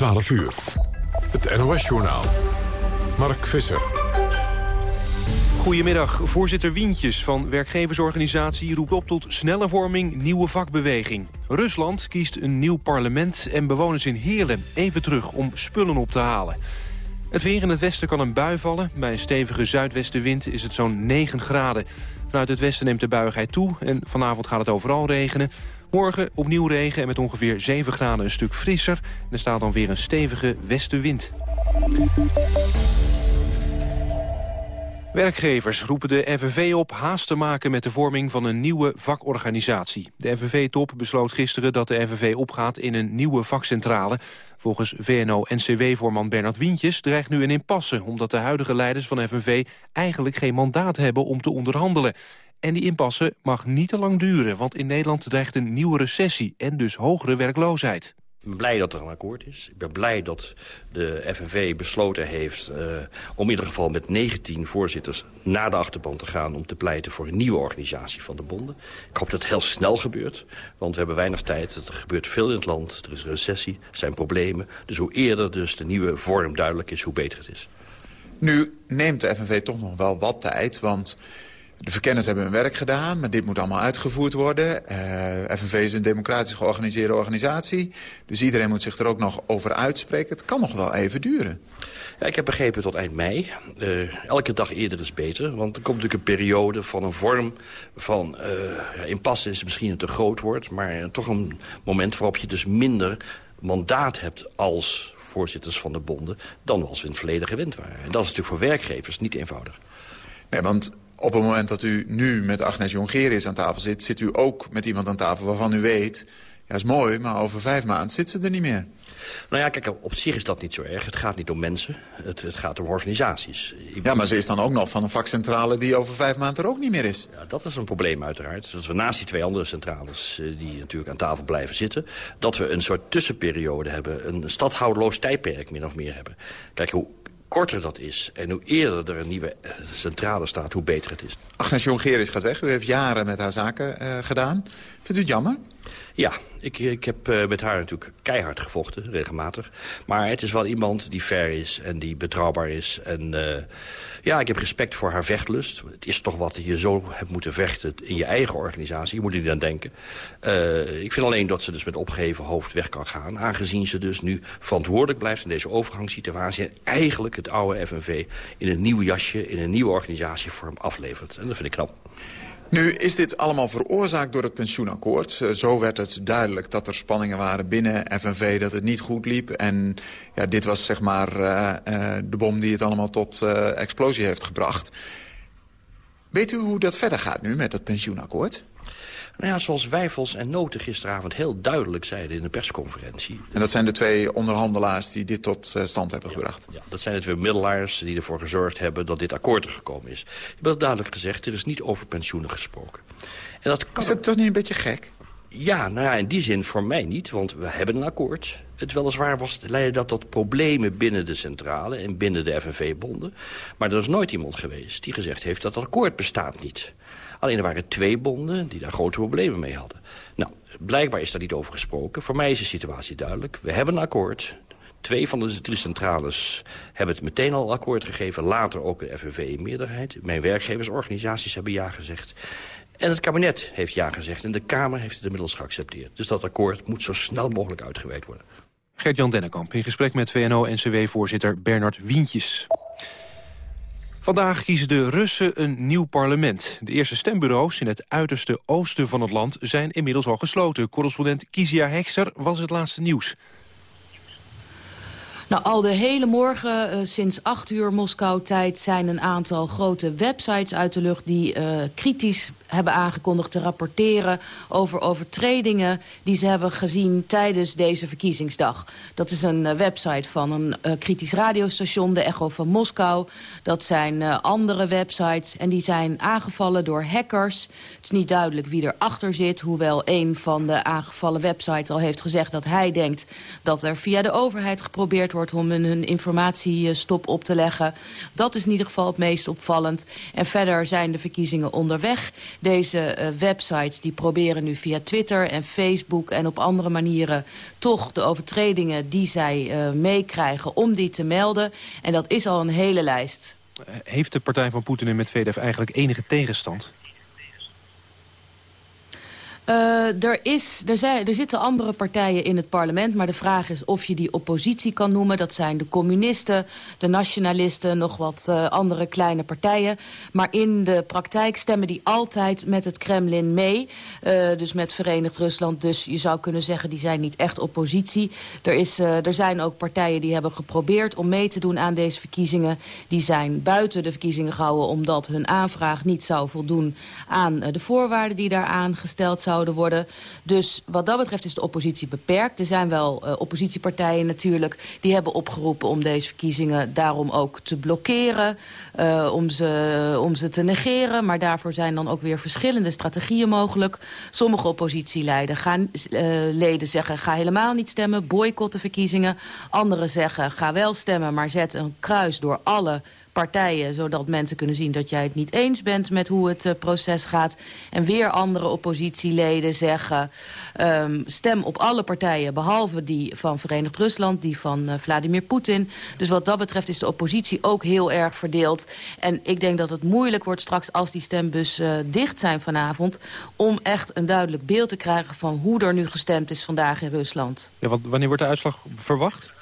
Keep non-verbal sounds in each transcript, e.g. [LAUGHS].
12 uur. Het NOS-journaal. Mark Visser. Goedemiddag. Voorzitter Wientjes van werkgeversorganisatie roept op tot snelle vorming nieuwe vakbeweging. Rusland kiest een nieuw parlement en bewoners in Heerlen even terug om spullen op te halen. Het weer in het westen kan een bui vallen. Bij een stevige zuidwestenwind is het zo'n 9 graden. Vanuit het westen neemt de buigheid toe en vanavond gaat het overal regenen. Morgen opnieuw regen en met ongeveer 7 graden een stuk frisser. En er staat dan weer een stevige westenwind. Werkgevers roepen de FNV op haast te maken met de vorming van een nieuwe vakorganisatie. De FNV-top besloot gisteren dat de FNV opgaat in een nieuwe vakcentrale. Volgens VNO-NCW-voorman Bernard Wientjes dreigt nu een impasse... omdat de huidige leiders van FNV eigenlijk geen mandaat hebben om te onderhandelen. En die impasse mag niet te lang duren, want in Nederland dreigt een nieuwe recessie... en dus hogere werkloosheid. Ik ben blij dat er een akkoord is. Ik ben blij dat de FNV besloten heeft uh, om in ieder geval met 19 voorzitters naar de achterban te gaan... om te pleiten voor een nieuwe organisatie van de bonden. Ik hoop dat het heel snel gebeurt, want we hebben weinig tijd. Er gebeurt veel in het land, er is een recessie, er zijn problemen. Dus hoe eerder dus de nieuwe vorm duidelijk is, hoe beter het is. Nu neemt de FNV toch nog wel wat tijd, want... De verkenners hebben hun werk gedaan, maar dit moet allemaal uitgevoerd worden. Uh, FNV is een democratisch georganiseerde organisatie. Dus iedereen moet zich er ook nog over uitspreken. Het kan nog wel even duren. Ja, ik heb begrepen tot eind mei. Uh, elke dag eerder is beter. Want er komt natuurlijk een periode van een vorm van... Uh, impasse is misschien een te groot woord... maar toch een moment waarop je dus minder mandaat hebt als voorzitters van de bonden... dan als we in het verleden gewend waren. En dat is natuurlijk voor werkgevers niet eenvoudig. Nee, want op het moment dat u nu met Agnes Jongerius aan tafel zit... zit u ook met iemand aan tafel waarvan u weet... ja, is mooi, maar over vijf maanden zit ze er niet meer. Nou ja, kijk, op zich is dat niet zo erg. Het gaat niet om mensen, het, het gaat om organisaties. Ja, maar ze is dan ook nog van een vakcentrale die over vijf maanden er ook niet meer is. Ja, dat is een probleem uiteraard. Dus dat we naast die twee andere centrales eh, die natuurlijk aan tafel blijven zitten... dat we een soort tussenperiode hebben, een stadhoudeloos tijdperk min of meer hebben. Kijk, hoe korter dat is en hoe eerder er een nieuwe eh, centrale staat, hoe beter het is. Agnes Jongerius gaat weg. U heeft jaren met haar zaken uh, gedaan. Vindt u het jammer? Ja, ik, ik heb uh, met haar natuurlijk keihard gevochten, regelmatig. Maar het is wel iemand die fair is en die betrouwbaar is. En uh, ja, ik heb respect voor haar vechtlust. Het is toch wat je zo hebt moeten vechten in je eigen organisatie. Je moet er niet aan denken. Uh, ik vind alleen dat ze dus met opgeheven hoofd weg kan gaan. Aangezien ze dus nu verantwoordelijk blijft in deze overgangssituatie. En eigenlijk het oude FNV in een nieuw jasje, in een nieuwe organisatievorm aflevert. En dat vind ik knap. Nu is dit allemaal veroorzaakt door het pensioenakkoord. Eh, zo werd het duidelijk dat er spanningen waren binnen FNV, dat het niet goed liep. En ja, dit was zeg maar uh, uh, de bom die het allemaal tot explosie heeft gebracht. Weet u hoe dat verder gaat nu met het pensioenakkoord? Nou ja, zoals Wijfels en Noten gisteravond heel duidelijk zeiden in de persconferentie. En dat zijn de twee onderhandelaars die dit tot stand hebben gebracht? Ja, dat zijn de twee middelaars die ervoor gezorgd hebben dat dit akkoord er gekomen is. Die hebben duidelijk gezegd, er is niet over pensioenen gesproken. En dat kan is dat toch niet een beetje gek? Ja, nou ja, in die zin voor mij niet, want we hebben een akkoord. Het weliswaar was, leidde dat tot problemen binnen de centrale en binnen de FNV-bonden. Maar er is nooit iemand geweest die gezegd heeft dat het akkoord bestaat niet. Alleen er waren twee bonden die daar grote problemen mee hadden. Nou, blijkbaar is daar niet over gesproken. Voor mij is de situatie duidelijk. We hebben een akkoord. Twee van de drie centrales hebben het meteen al akkoord gegeven. Later ook de FNV in meerderheid. Mijn werkgeversorganisaties hebben ja gezegd. En het kabinet heeft ja gezegd. En de Kamer heeft het inmiddels geaccepteerd. Dus dat akkoord moet zo snel mogelijk uitgewerkt worden. Gert-Jan Dennekamp in gesprek met VNO-NCW-voorzitter Bernard Wientjes. Vandaag kiezen de Russen een nieuw parlement. De eerste stembureaus in het uiterste oosten van het land zijn inmiddels al gesloten. Correspondent Kizia Hekster was het laatste nieuws. Nou, al de hele morgen, uh, sinds 8 uur Moskou-tijd... zijn een aantal grote websites uit de lucht... die uh, kritisch hebben aangekondigd te rapporteren over overtredingen die ze hebben gezien tijdens deze verkiezingsdag. Dat is een uh, website van een uh, kritisch radiostation, de Echo van Moskou. Dat zijn uh, andere websites en die zijn aangevallen door hackers. Het is niet duidelijk wie erachter zit, hoewel een van de aangevallen websites al heeft gezegd dat hij denkt dat er via de overheid geprobeerd wordt om hun, hun informatiestop op te leggen. Dat is in ieder geval het meest opvallend. En verder zijn de verkiezingen onderweg. Deze websites die proberen nu via Twitter en Facebook en op andere manieren... toch de overtredingen die zij meekrijgen om die te melden. En dat is al een hele lijst. Heeft de partij van Poetin en Medvedev eigenlijk enige tegenstand? Uh, er, is, er, zijn, er zitten andere partijen in het parlement... maar de vraag is of je die oppositie kan noemen. Dat zijn de communisten, de nationalisten, nog wat uh, andere kleine partijen. Maar in de praktijk stemmen die altijd met het Kremlin mee. Uh, dus met Verenigd Rusland. Dus je zou kunnen zeggen, die zijn niet echt oppositie. Er, is, er zijn ook partijen die hebben geprobeerd om mee te doen aan deze verkiezingen. Die zijn buiten de verkiezingen gehouden... omdat hun aanvraag niet zou voldoen aan de voorwaarden die daaraan gesteld zouden worden. Dus wat dat betreft is de oppositie beperkt. Er zijn wel uh, oppositiepartijen natuurlijk die hebben opgeroepen om deze verkiezingen daarom ook te blokkeren. Uh, om, ze, om ze te negeren. Maar daarvoor zijn dan ook weer verschillende strategieën mogelijk. Sommige oppositieleden gaan, uh, leden zeggen ga helemaal niet stemmen, boycott de verkiezingen. Anderen zeggen ga wel stemmen, maar zet een kruis door alle partijen... zodat mensen kunnen zien dat jij het niet eens bent met hoe het uh, proces gaat. En weer andere oppositieleden zeggen... Um, stem op alle partijen, behalve die van Verenigd Rusland... die van uh, Vladimir Poetin. Dus wat dat betreft is de oppositie ook heel erg verdeeld. En ik denk dat het moeilijk wordt straks als die stembussen uh, dicht zijn vanavond... om echt een duidelijk beeld te krijgen van hoe er nu gestemd is vandaag in Rusland. Ja, wat, wanneer wordt de uitslag verwacht?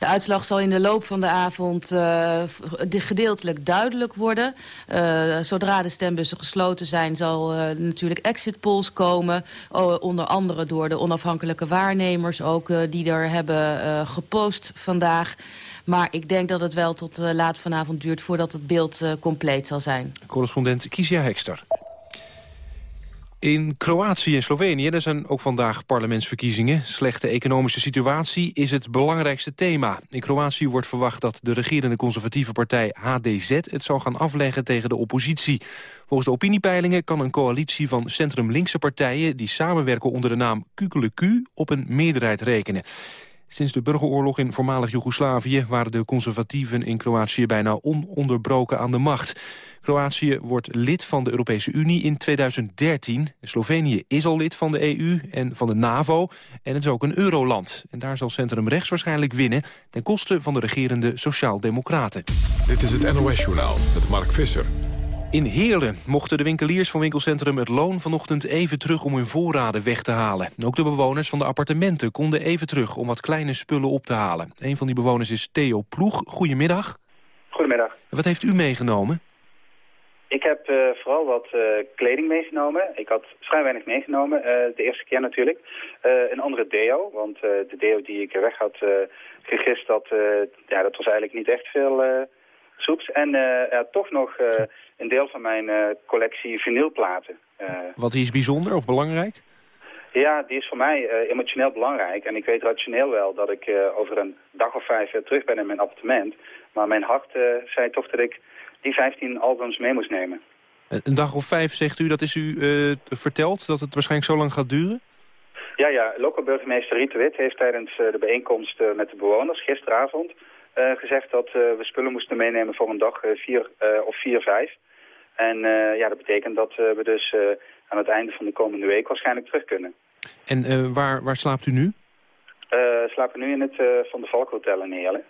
De uitslag zal in de loop van de avond uh, gedeeltelijk duidelijk worden. Uh, zodra de stembussen gesloten zijn zal uh, natuurlijk exit polls komen. onder andere door de onafhankelijke waarnemers ook die er hebben gepost vandaag. Maar ik denk dat het wel tot laat vanavond duurt voordat het beeld compleet zal zijn. Correspondent Kisia Hekster. In Kroatië en Slovenië er zijn ook vandaag parlementsverkiezingen. Slechte economische situatie is het belangrijkste thema. In Kroatië wordt verwacht dat de regerende conservatieve partij HDZ... het zal gaan afleggen tegen de oppositie. Volgens de opiniepeilingen kan een coalitie van centrum-linkse partijen... die samenwerken onder de naam Kukeleku op een meerderheid rekenen. Sinds de burgeroorlog in voormalig Joegoslavië... waren de conservatieven in Kroatië bijna ononderbroken aan de macht. Kroatië wordt lid van de Europese Unie in 2013. Slovenië is al lid van de EU en van de NAVO. En het is ook een euroland. En daar zal Centrum Rechts waarschijnlijk winnen... ten koste van de regerende Sociaal-Democraten. Dit is het NOS-journaal met Mark Visser. In Heerlen mochten de winkeliers van winkelcentrum Het Loon vanochtend even terug om hun voorraden weg te halen. Ook de bewoners van de appartementen konden even terug om wat kleine spullen op te halen. Een van die bewoners is Theo Ploeg. Goedemiddag. Goedemiddag. Wat heeft u meegenomen? Ik heb uh, vooral wat uh, kleding meegenomen. Ik had vrij weinig meegenomen, uh, de eerste keer natuurlijk. een andere deo, want de deo die ik weg had gegist, dat, ja, dat was eigenlijk niet echt veel soeps. En ja, toch nog een deel van mijn collectie vinylplaten. wat is bijzonder of belangrijk? Ja, die is voor mij emotioneel belangrijk. En ik weet rationeel wel dat ik over een dag of vijf terug ben in mijn appartement. Maar mijn hart zei toch dat ik die 15 albums mee moest nemen. Een dag of vijf, zegt u, dat is u verteld, dat het waarschijnlijk zo lang gaat duren? Ja, ja. Lokale burgemeester Riet de Wit heeft tijdens de bijeenkomst met de bewoners gisteravond gezegd dat we spullen moesten meenemen voor een dag vier of vier, vijf. En ja, dat betekent dat we dus aan het einde van de komende week waarschijnlijk terug kunnen. En waar, waar slaapt u nu? we slapen nu in het Van de Valk Hotel in Heerlen.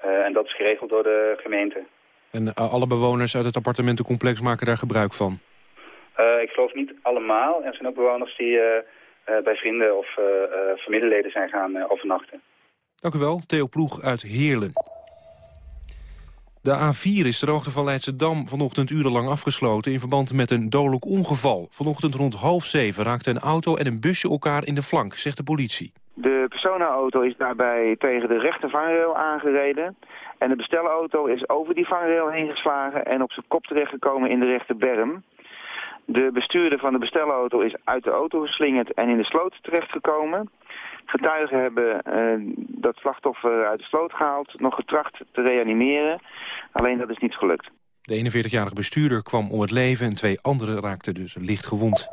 en dat is geregeld door de gemeente. En uh, alle bewoners uit het appartementencomplex maken daar gebruik van? Uh, ik geloof niet allemaal. Er zijn ook bewoners die uh, bij vrienden of familieleden zijn gaan overnachten. Dank u wel. Theo Ploeg uit Heerlen. De A4 is de hoogte van Leidschendam vanochtend urenlang afgesloten... in verband met een dodelijk ongeval. Vanochtend rond half zeven raakten een auto en een busje elkaar in de flank, zegt de politie. De personenauto is daarbij tegen de rechter vangrail aangereden. En de bestelauto is over die vangrail heen geslagen en op zijn kop terechtgekomen in de rechterberm. De bestuurder van de bestelauto is uit de auto geslingerd en in de sloot terechtgekomen. Getuigen hebben uh, dat slachtoffer uit de sloot gehaald, nog getracht te reanimeren. Alleen dat is niet gelukt. De 41-jarige bestuurder kwam om het leven en twee anderen raakten dus licht gewond.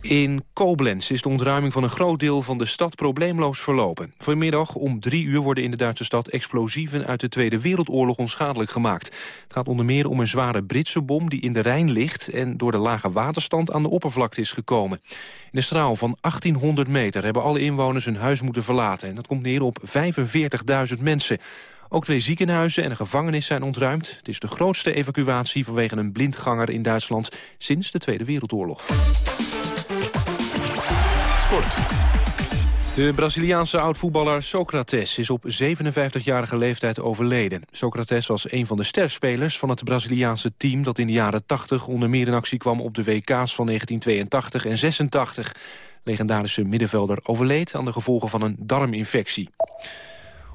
In Koblenz is de ontruiming van een groot deel van de stad probleemloos verlopen. Vanmiddag om drie uur worden in de Duitse stad explosieven uit de Tweede Wereldoorlog onschadelijk gemaakt. Het gaat onder meer om een zware Britse bom die in de Rijn ligt en door de lage waterstand aan de oppervlakte is gekomen. In een straal van 1800 meter hebben alle inwoners hun huis moeten verlaten en dat komt neer op 45.000 mensen. Ook twee ziekenhuizen en een gevangenis zijn ontruimd. Het is de grootste evacuatie vanwege een blindganger in Duitsland sinds de Tweede Wereldoorlog. De Braziliaanse oud-voetballer Socrates is op 57-jarige leeftijd overleden. Socrates was een van de sterspelers van het Braziliaanse team... dat in de jaren 80 onder meer in actie kwam op de WK's van 1982 en 86. Legendarische middenvelder overleed aan de gevolgen van een darminfectie.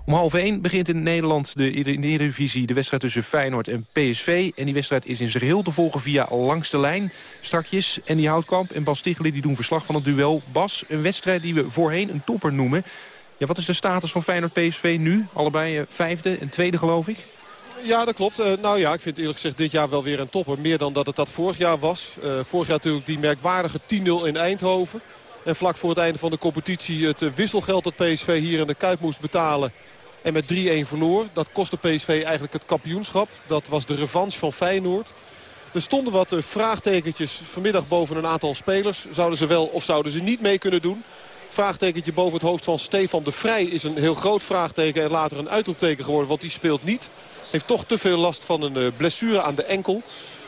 Om half 1 begint in Nederland de, de de wedstrijd tussen Feyenoord en PSV. En die wedstrijd is in zijn geheel te volgen via Langs de Lijn. Strakjes en die Houtkamp en Bas Tichelen die doen verslag van het duel. Bas, een wedstrijd die we voorheen een topper noemen. Ja, wat is de status van Feyenoord-PSV nu? Allebei uh, vijfde en tweede geloof ik. Ja, dat klopt. Uh, nou ja, ik vind eerlijk gezegd dit jaar wel weer een topper. Meer dan dat het dat vorig jaar was. Uh, vorig jaar natuurlijk die merkwaardige 10-0 in Eindhoven. En vlak voor het einde van de competitie het wisselgeld dat PSV hier in de Kuip moest betalen. En met 3-1 verloor. Dat kostte PSV eigenlijk het kampioenschap. Dat was de revanche van Feyenoord. Er stonden wat eh, vraagtekentjes vanmiddag boven een aantal spelers. Zouden ze wel of zouden ze niet mee kunnen doen? Vraagtekentje boven het hoofd van Stefan de Vrij is een heel groot vraagteken. En later een uitroepteken geworden, want die speelt niet. Heeft toch te veel last van een eh, blessure aan de enkel.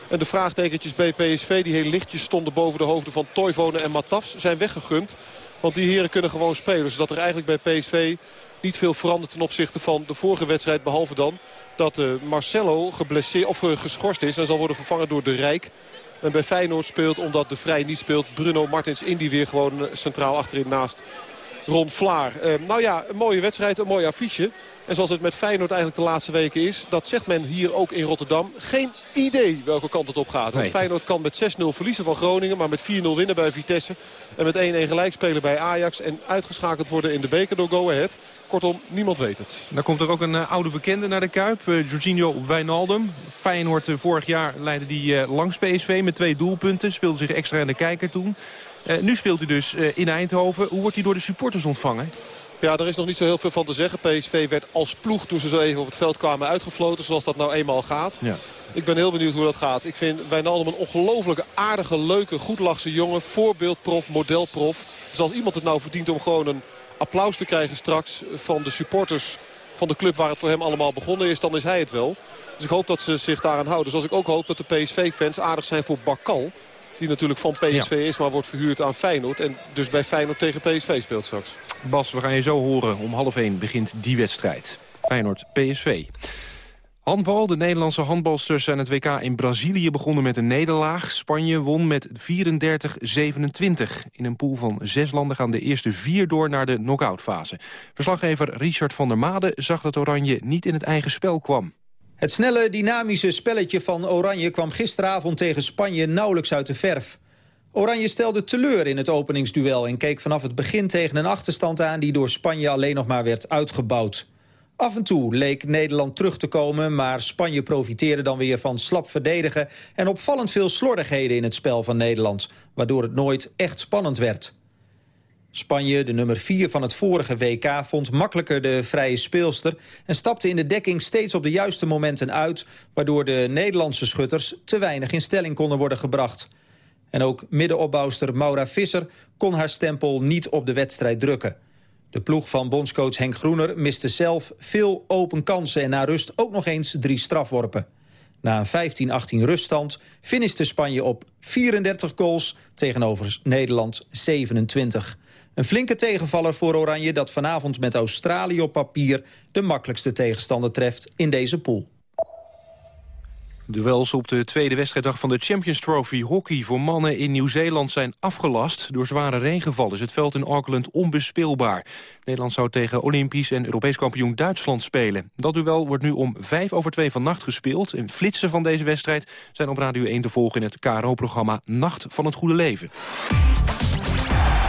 En de vraagtekentjes bij PSV die heel lichtjes stonden boven de hoofden van Toivonen en Matafs zijn weggegund. Want die heren kunnen gewoon spelen. Zodat er eigenlijk bij PSV niet veel veranderd ten opzichte van de vorige wedstrijd. Behalve dan dat uh, Marcelo geblesseerd, of, uh, geschorst is en zal worden vervangen door de Rijk. En bij Feyenoord speelt, omdat de Vrij niet speelt, Bruno Martins Indy weer gewoon eh, centraal achterin naast Ron Vlaar. nou ja, een mooie wedstrijd, een mooi affiche. En zoals het met Feyenoord eigenlijk de laatste weken is... dat zegt men hier ook in Rotterdam. Geen idee welke kant het op gaat. Want Feyenoord kan met 6-0 verliezen van Groningen... maar met 4-0 winnen bij Vitesse. En met 1-1 gelijk spelen bij Ajax. En uitgeschakeld worden in de beker door Go Ahead. Kortom, niemand weet het. Dan komt er ook een uh, oude bekende naar de Kuip. Uh, Jorginho Wijnaldum. Feyenoord uh, vorig jaar leidde die langs PSV met twee doelpunten. Speelde zich extra in de kijker toen. nu speelt hij dus in Eindhoven. Hoe wordt hij door de supporters ontvangen? Ja, er is nog niet zo heel veel van te zeggen. PSV werd als ploeg toen ze zo even op het veld kwamen uitgefloten. Zoals dat nou eenmaal gaat. Ja. Ik ben heel benieuwd hoe dat gaat. Ik vind Wijnaldum een ongelofelijke aardige, leuke, goedlachse jongen. Voorbeeldprof, modelprof. Dus als iemand het nou verdient om gewoon een applaus te krijgen straks van de supporters van de club waar het voor hem allemaal begonnen is, dan is hij het wel. Dus ik hoop dat ze zich daaraan houden. Zoals ik ook hoop dat de PSV-fans aardig zijn voor Bakal. Die natuurlijk van PSV is, maar wordt verhuurd aan Feyenoord. En dus bij Feyenoord tegen PSV speelt straks. Bas, we gaan je zo horen. Om half 1 begint die wedstrijd. Feyenoord-PSV. Handbal. De Nederlandse handbalsters zijn het WK in Brazilië begonnen met een nederlaag. Spanje won met 34-27. In een pool van zes landen gaan de eerste vier door naar de knock-outfase. Verslaggever Richard van der Made zag dat Oranje niet in het eigen spel kwam. Het snelle, dynamische spelletje van Oranje kwam gisteravond tegen Spanje nauwelijks uit de verf. Oranje stelde teleur in het openingsduel en keek vanaf het begin tegen een achterstand aan die door Spanje alleen nog maar werd uitgebouwd. Af en toe leek Nederland terug te komen, maar Spanje profiteerde dan weer van slap verdedigen en opvallend veel slordigheden in het spel van Nederland, waardoor het nooit echt spannend werd. Spanje, de nummer 4 van het vorige WK, vond makkelijker de vrije speelster... en stapte in de dekking steeds op de juiste momenten uit... waardoor de Nederlandse schutters te weinig in stelling konden worden gebracht. En ook middenopbouwster Maura Visser kon haar stempel niet op de wedstrijd drukken. De ploeg van bondscoach Henk Groener miste zelf veel open kansen... en na rust ook nog eens drie strafworpen. Na een 15-18 ruststand finiste Spanje op 34 goals tegenover Nederland 27. Een flinke tegenvaller voor Oranje dat vanavond met Australië op papier... de makkelijkste tegenstander treft in deze pool. Duels op de tweede wedstrijddag van de Champions Trophy hockey voor mannen in Nieuw-Zeeland zijn afgelast. Door zware regenval is het veld in Auckland onbespeelbaar. Nederland zou tegen Olympisch en Europees kampioen Duitsland spelen. Dat duel wordt nu om vijf over twee van nacht gespeeld. En flitsen van deze wedstrijd zijn op Radio 1 te volgen in het KRO-programma Nacht van het Goede Leven.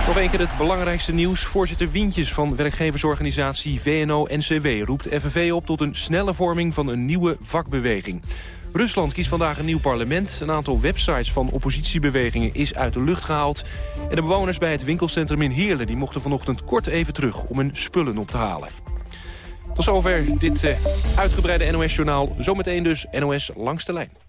Nog een keer het belangrijkste nieuws. Voorzitter Wientjes van werkgeversorganisatie VNO-NCW roept FNV op tot een snelle vorming van een nieuwe vakbeweging. Rusland kiest vandaag een nieuw parlement. Een aantal websites van oppositiebewegingen is uit de lucht gehaald. En de bewoners bij het winkelcentrum in Heerlen... die mochten vanochtend kort even terug om hun spullen op te halen. Tot zover dit uh, uitgebreide NOS-journaal. Zometeen dus NOS langs de lijn.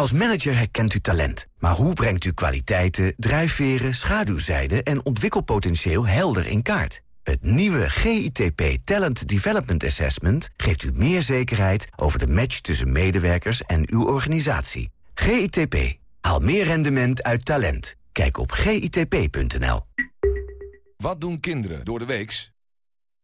Als manager herkent u talent. Maar hoe brengt u kwaliteiten, drijfveren, schaduwzijden... en ontwikkelpotentieel helder in kaart? Het nieuwe GITP Talent Development Assessment geeft u meer zekerheid over de match tussen medewerkers en uw organisatie. GITP. Haal meer rendement uit talent. Kijk op gitp.nl. Wat doen kinderen door de weeks?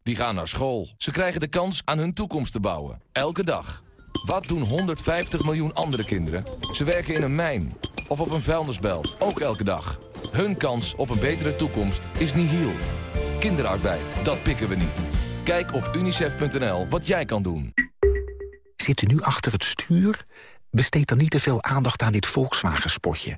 Die gaan naar school. Ze krijgen de kans aan hun toekomst te bouwen. Elke dag. Wat doen 150 miljoen andere kinderen? Ze werken in een mijn of op een vuilnisbelt. Ook elke dag. Hun kans op een betere toekomst is nihil. Kinderarbeid, dat pikken we niet. Kijk op unicef.nl wat jij kan doen. Zit u nu achter het stuur? Besteed dan niet te veel aandacht aan dit Volkswagen-spotje.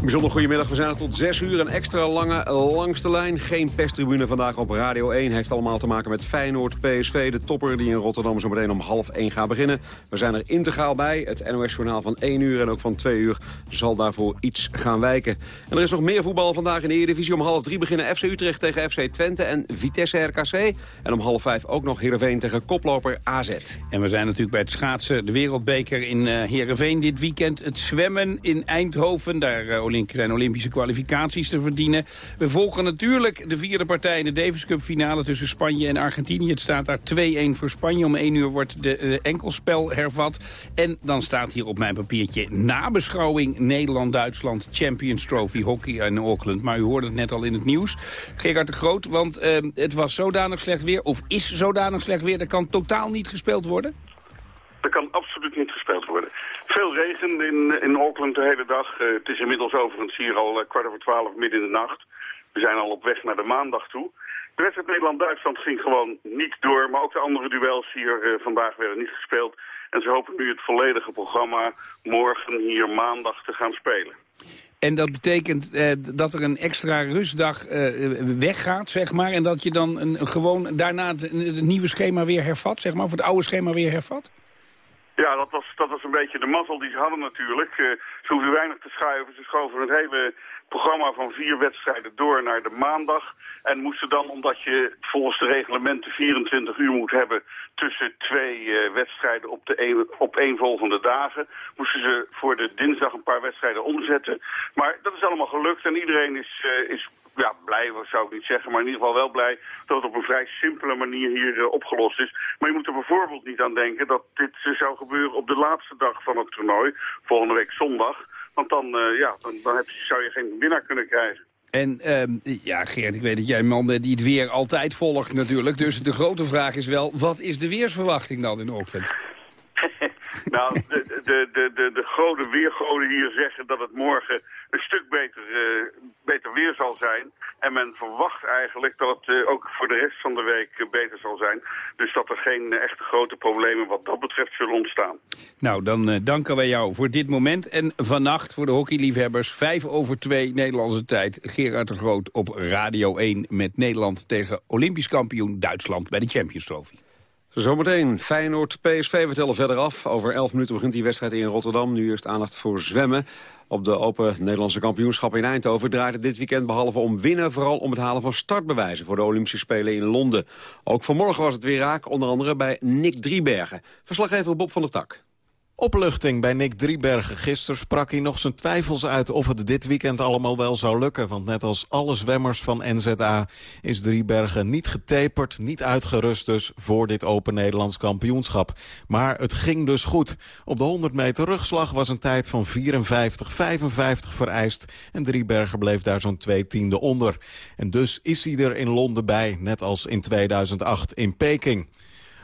Bijzonder goedemiddag, we zijn er tot 6 uur. Een extra lange langste lijn. Geen pestribune vandaag op Radio 1. Heeft allemaal te maken met Feyenoord, PSV, de topper... die in Rotterdam zo meteen om half 1 gaat beginnen. We zijn er integraal bij. Het NOS-journaal van 1 uur en ook van 2 uur zal daarvoor iets gaan wijken. En er is nog meer voetbal vandaag in de Eredivisie. Om half 3 beginnen FC Utrecht tegen FC Twente en Vitesse RKC. En om half 5 ook nog Heerenveen tegen koploper AZ. En we zijn natuurlijk bij het schaatsen, de wereldbeker in uh, Heerenveen dit weekend. Het zwemmen in Eindhoven, daar... Zijn Olympische kwalificaties te verdienen. We volgen natuurlijk de vierde partij in de Davis Cup finale tussen Spanje en Argentinië. Het staat daar 2-1 voor Spanje. Om 1 uur wordt de uh, enkelspel hervat. En dan staat hier op mijn papiertje nabeschouwing Nederland-Duitsland Champions Trophy hockey in Auckland. Maar u hoorde het net al in het nieuws. Gerard de Groot, want uh, het was zodanig slecht weer, of is zodanig slecht weer, dat kan totaal niet gespeeld worden? Er kan absoluut niet Veel regen in, in Auckland de hele dag. Uh, het is inmiddels overigens hier al uh, kwart over twaalf midden in de nacht. We zijn al op weg naar de maandag toe. De wedstrijd Nederland-Duitsland ging gewoon niet door. Maar ook de andere duels hier uh, vandaag werden niet gespeeld. En ze hopen nu het volledige programma morgen hier maandag te gaan spelen. En dat betekent uh, dat er een extra rustdag uh, weggaat, zeg maar. En dat je dan een, gewoon daarna het, het, nieuwe schema weer hervat, zeg maar. Of het oude schema weer hervat? Ja, dat was, dat was een beetje de mazzel die ze hadden natuurlijk. Uh, ze hoefden weinig te schuiven. Ze schoven het hele programma van vier wedstrijden door naar de maandag. En moesten dan, omdat je volgens de reglementen 24 uur moet hebben... tussen twee uh, wedstrijden op, de een, op volgende dagen... moesten ze voor de dinsdag een paar wedstrijden omzetten. Maar dat is allemaal gelukt en iedereen is, uh, is ja, blij, zou ik niet zeggen... maar in ieder geval wel blij dat het op een vrij simpele manier hier uh, opgelost is. Maar je moet er bijvoorbeeld niet aan denken dat dit zou gebeuren op de laatste dag van het toernooi... volgende week zondag... Want dan, uh, ja, dan, dan heb zou je geen winnaar kunnen krijgen. En uh, ja, Geert, ik weet dat jij een man bent die het weer altijd volgt natuurlijk. Dus de grote vraag is wel, wat is de weersverwachting dan in Auckland? Nou, de, de, de, de, de grote weergoden hier zeggen dat het morgen een stuk beter, uh, beter weer zal zijn. En men verwacht eigenlijk dat het uh, ook voor de rest van de week uh, beter zal zijn. Dus dat er geen echte grote problemen wat dat betreft zullen ontstaan. Nou, dan danken wij jou voor dit moment. En vannacht voor de hockeyliefhebbers, vijf over twee Nederlandse tijd... Gerard de Groot op Radio 1 met Nederland tegen Olympisch kampioen Duitsland bij de Champions Trophy. Zometeen Feyenoord PSV. We tellen verder af. Over 11 minuten begint die wedstrijd in Rotterdam. Nu eerst aandacht voor zwemmen. Op de Open Nederlandse kampioenschap in Eindhoven draait het dit weekend behalve om winnen... vooral om het halen van startbewijzen voor de Olympische Spelen in Londen. Ook vanmorgen was het weer raak, onder andere bij Nick Driebergen. Verslaggever Bob van der Tak. Opluchting bij Nick Driebergen. Gisteren sprak hij nog zijn twijfels uit of het dit weekend allemaal wel zou lukken. Want net als alle zwemmers van NZA is Driebergen niet getaperd, niet uitgerust dus voor dit Open Nederlands kampioenschap. Maar het ging dus goed. Op de 100 meter rugslag was een tijd van 54-55 vereist. En Driebergen bleef daar zo'n twee tiende onder. En dus is hij er in Londen bij, net als in 2008 in Peking.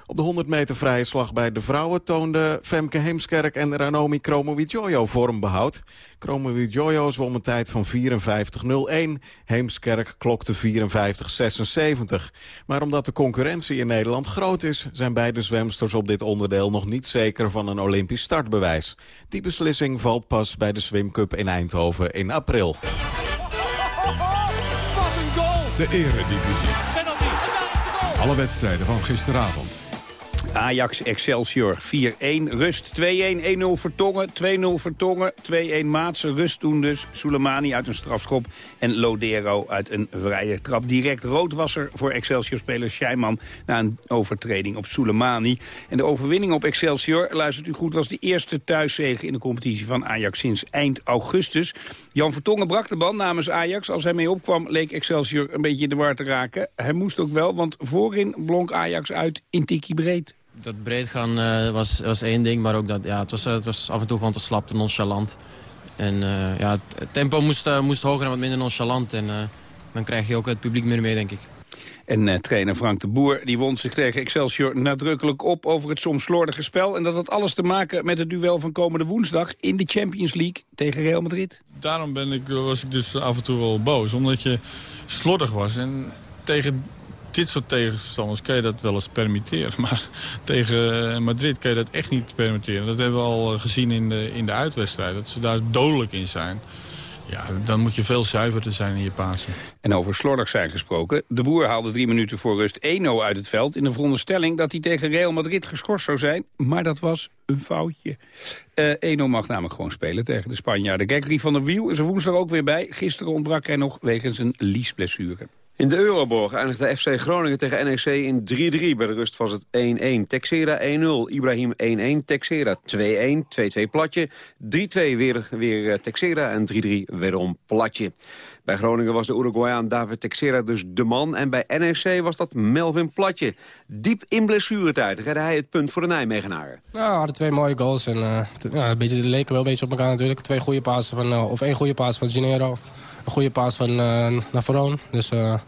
Op de 100 meter vrije slag bij de vrouwen toonden Femke Heemskerk en Ranomi Kromowidjojo vormbehoud. Kromowidjojo zwom een tijd van 54.01. Heemskerk klokte 54.76. Maar omdat de concurrentie in Nederland groot is... zijn beide zwemsters op dit onderdeel nog niet zeker van een Olympisch startbewijs. Die beslissing valt pas bij de Swim Cup in Eindhoven in april. Wat een goal! De eredivisie. Alle wedstrijden van gisteravond. Ajax Excelsior 4-1, rust 2-1, 1-0 Vertongen, 2-0 Vertongen, 2-1 Maatsen, rust toen dus. Soleimani uit een strafschop en Lodero uit een vrije trap. Direct rood was er voor Excelsior-speler Scheiman na een overtreding op Soleimani. En de overwinning op Excelsior, luistert u goed, was de eerste thuiszege in de competitie van Ajax sinds eind augustus. Jan Vertongen brak de band namens Ajax. Als hij mee opkwam leek Excelsior een beetje de war te raken. Hij moest ook wel, want voorin blonk Ajax uit in tikkie breed dat breed gaan uh, was, was één ding, maar ook dat ja, het, was, het was af en toe gewoon te slap, te nonchalant. En uh, ja, het tempo moest, uh, moest hoger en wat minder nonchalant. En dan krijg je ook het publiek meer mee, denk ik. En trainer Frank de Boer die wond zich tegen Excelsior nadrukkelijk op over het soms slordige spel. En dat had alles te maken met het duel van komende woensdag in de Champions League tegen Real Madrid. Daarom ben ik, was ik dus af en toe wel boos, omdat je slordig was. En tegen dit soort tegenstanders kan je dat wel eens permitteren. [LAUGHS] Maar tegen Madrid kan je dat echt niet permitteren. Dat hebben we al eh, gezien in de, in de uitwedstrijd. Dat ze daar dodelijk in zijn. Ja, dan moet je veel zuiverder zijn in je Pasen. En over slordig zijn gesproken. De boer haalde drie minuten voor rust 1-0 uit het veld... in de veronderstelling dat hij tegen Real Madrid geschorst zou zijn. Maar dat was een foutje. Uh, Eno mag namelijk gewoon spelen tegen de Spanjaarden. Gekri van der Wiel is er woensdag ook weer bij. Gisteren ontbrak hij nog wegens een liesblessure. In de Euroborg eindigde FC Groningen tegen NEC in 3-3. Bij de rust was het 1-1. Texera 1-0. Ibrahim 1-1. Texera 2-1. 2-2 platje. 3-2 weer, weer eh, Texera en 3-3 wederom platje. Bij Groningen was de Uruguayaan David Texera dus de man. En bij NEC was dat Melvin Platje. Diep in blessuretijd redde hij het punt voor de Nijmegenaren. Nou, we hadden twee mooie goals. En, uh, ja, een beetje, leken wel een beetje op elkaar natuurlijk. Twee goede passen van, uh, of één goede paas van Gennaro een goede paas van uh, naar Dus uh,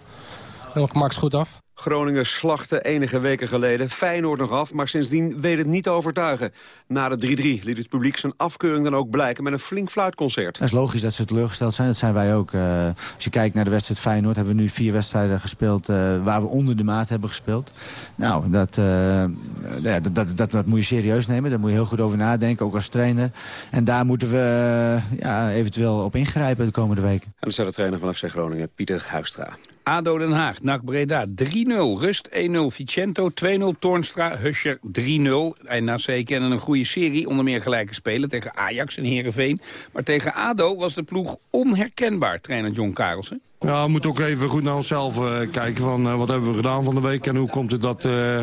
Max goed af. Groningen slachtte enige weken geleden Feyenoord nog af... maar sindsdien weet het niet overtuigen. Na de 3-3 liet het publiek zijn afkeuring dan ook blijken... met een flink fluitconcert. Het is logisch dat ze teleurgesteld zijn. Dat zijn wij ook. Uh, als je kijkt naar de wedstrijd Feyenoord... hebben we nu vier wedstrijden gespeeld... Uh, waar we onder de maat hebben gespeeld. Nou, dat, uh, ja, dat, dat, dat, dat, moet je serieus nemen. Daar moet je heel goed over nadenken, ook als trainer. En daar moeten we ja, eventueel op ingrijpen de komende weken. En dan staat de trainer van FC Groningen, Pieter Huistra. ADO Den Haag, NAC Breda 3-0. Rust 1-0 Vicento, 2-0 Toornstra, Huscher 3-0. En NAC kennen een goede serie, onder meer gelijke spelen tegen Ajax en Heerenveen. Maar tegen ADO was de ploeg onherkenbaar, trainer John Karelsen. Ja, we moeten ook even goed naar onszelf uh, kijken van uh, wat hebben we gedaan van de week en hoe komt het dat... Uh,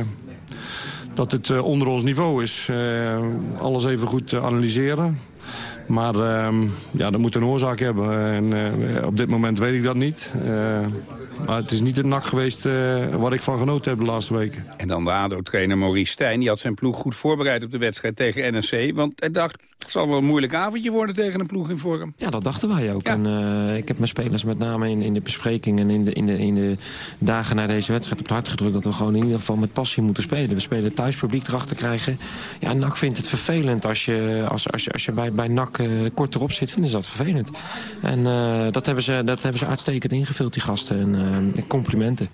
dat het onder ons niveau is. alles even goed analyseren. Maar uh, ja, dat moet een oorzaak hebben. En op dit moment weet ik dat niet. Maar het is niet het nak geweest uh, waar ik van genoten heb de laatste weken. En dan de ADO-trainer Maurice Stijn. Die had zijn ploeg goed voorbereid op de wedstrijd tegen NSC. Want hij dacht, het zal wel een moeilijk avondje worden tegen een ploeg in vorm. Ja, dat dachten wij ook. Ja. En, ik heb mijn spelers met name in, in de bespreking en in de, in, de, in de dagen na deze wedstrijd op het hart gedrukt... dat we gewoon in ieder geval met passie moeten spelen. We spelen thuispubliek erachter krijgen. Ja, NAC vindt het vervelend als je, als, als je, als je bij, bij NAC uh, kort erop zit, vinden ze dat vervelend. En uh, dat, hebben ze, dat hebben ze uitstekend ingevuld, die gasten. En uh, complimenten.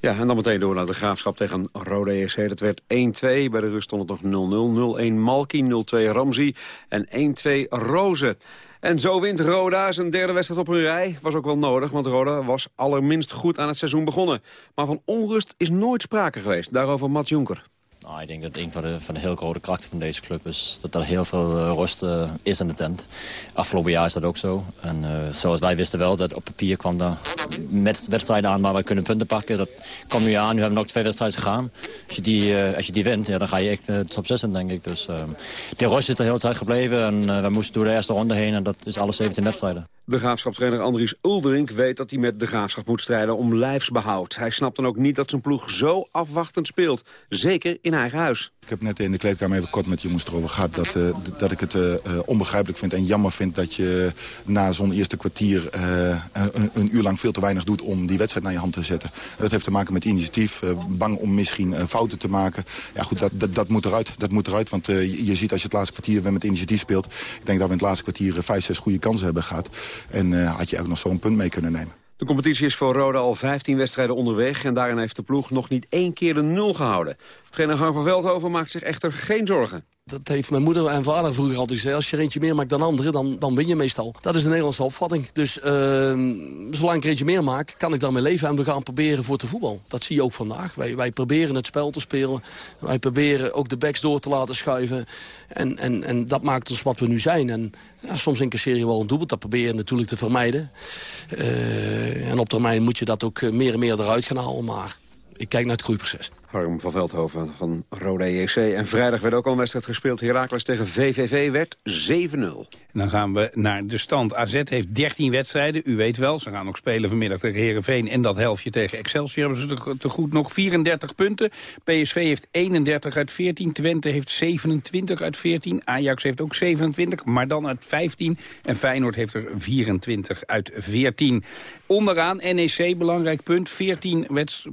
Ja, en dan meteen door naar de Graafschap tegen Rode ESC. Dat werd 1-2. Bij de rust stond het nog 0-0. 0-1 Malki, 0-2 Ramzi en 1-2 Rozen. En zo wint Roda zijn derde wedstrijd op een rij. Was ook wel nodig, want Roda was allerminst goed aan het seizoen begonnen. Maar van onrust is nooit sprake geweest. Daarover Mats Jonker. Nou, ik denk dat een van de, van de heel grote krachten van deze club is dat er heel veel uh, rust uh, is in de tent. Afgelopen jaar is dat ook zo. En uh, zoals wij wisten wel, dat op papier kwam er met wedstrijden aan waar wij kunnen punten pakken. Dat komt nu aan, nu hebben we nog twee wedstrijden gegaan. Als je die, als je die wint, ja, dan ga je echt top 6 in, denk ik. Dus de rust is er heel tijd gebleven en we moesten door de eerste ronde heen en dat is alle 17 wedstrijden. De graafschaptrainer Andries Uldering weet dat hij met de graafschap moet strijden om lijfsbehoud. Hij snapt dan ook niet dat zijn ploeg zo afwachtend speelt. Zeker in eigen huis. Ik heb net in de kleedkamer even kort met jongens erover gehad... dat, uh, dat ik het uh, onbegrijpelijk vind en jammer vind dat je na zo'n eerste kwartier... Een, uur lang veel te weinig doet om die wedstrijd naar je hand te zetten. Dat heeft te maken met initiatief, bang om misschien fouten te maken. Ja goed, dat, dat, dat, moet eruit, dat moet eruit, want je ziet als je het laatste kwartier weer met initiatief speelt... ik denk dat we in het laatste kwartier vijf, zes goede kansen hebben gehad. En had je ook nog zo'n punt mee kunnen nemen. De competitie is voor Roda al 15 wedstrijden onderweg... en daarin heeft de ploeg nog niet één keer de nul gehouden. Trainer Harm van Veldhoven maakt zich echter geen zorgen. Dat heeft mijn moeder en vader vroeger altijd gezegd. Als je eentje meer maakt dan anderen, dan, dan win je meestal. Dat is de Nederlandse opvatting. Dus uh, zolang ik er eentje meer maak, kan ik daarmee leven. En we gaan proberen voor te voetbal. Dat zie je ook vandaag. Wij, wij proberen het spel te spelen. Wij proberen ook de backs door te laten schuiven. En, en, en dat maakt ons wat we nu zijn. En ja, soms incasseer je wel een doelpunt. Dat probeer je natuurlijk te vermijden. Uh, en op termijn moet je dat ook meer en meer eruit gaan halen. Maar ik kijk naar het groeiproces. Harm van Veldhoven van Roda JC. En vrijdag werd ook al een wedstrijd gespeeld. Heracles tegen VVV werd 7-0. Dan gaan we naar de stand. AZ heeft 13 wedstrijden. U weet wel, ze gaan ook spelen vanmiddag tegen Herenveen en dat helftje tegen Excelsior hebben ze te goed nog 34 punten. PSV heeft 31 uit 14. Twente heeft 27 uit 14. Ajax heeft ook 27, maar dan uit 15. En Feyenoord heeft er 24 uit 14. Onderaan NEC, belangrijk punt. 14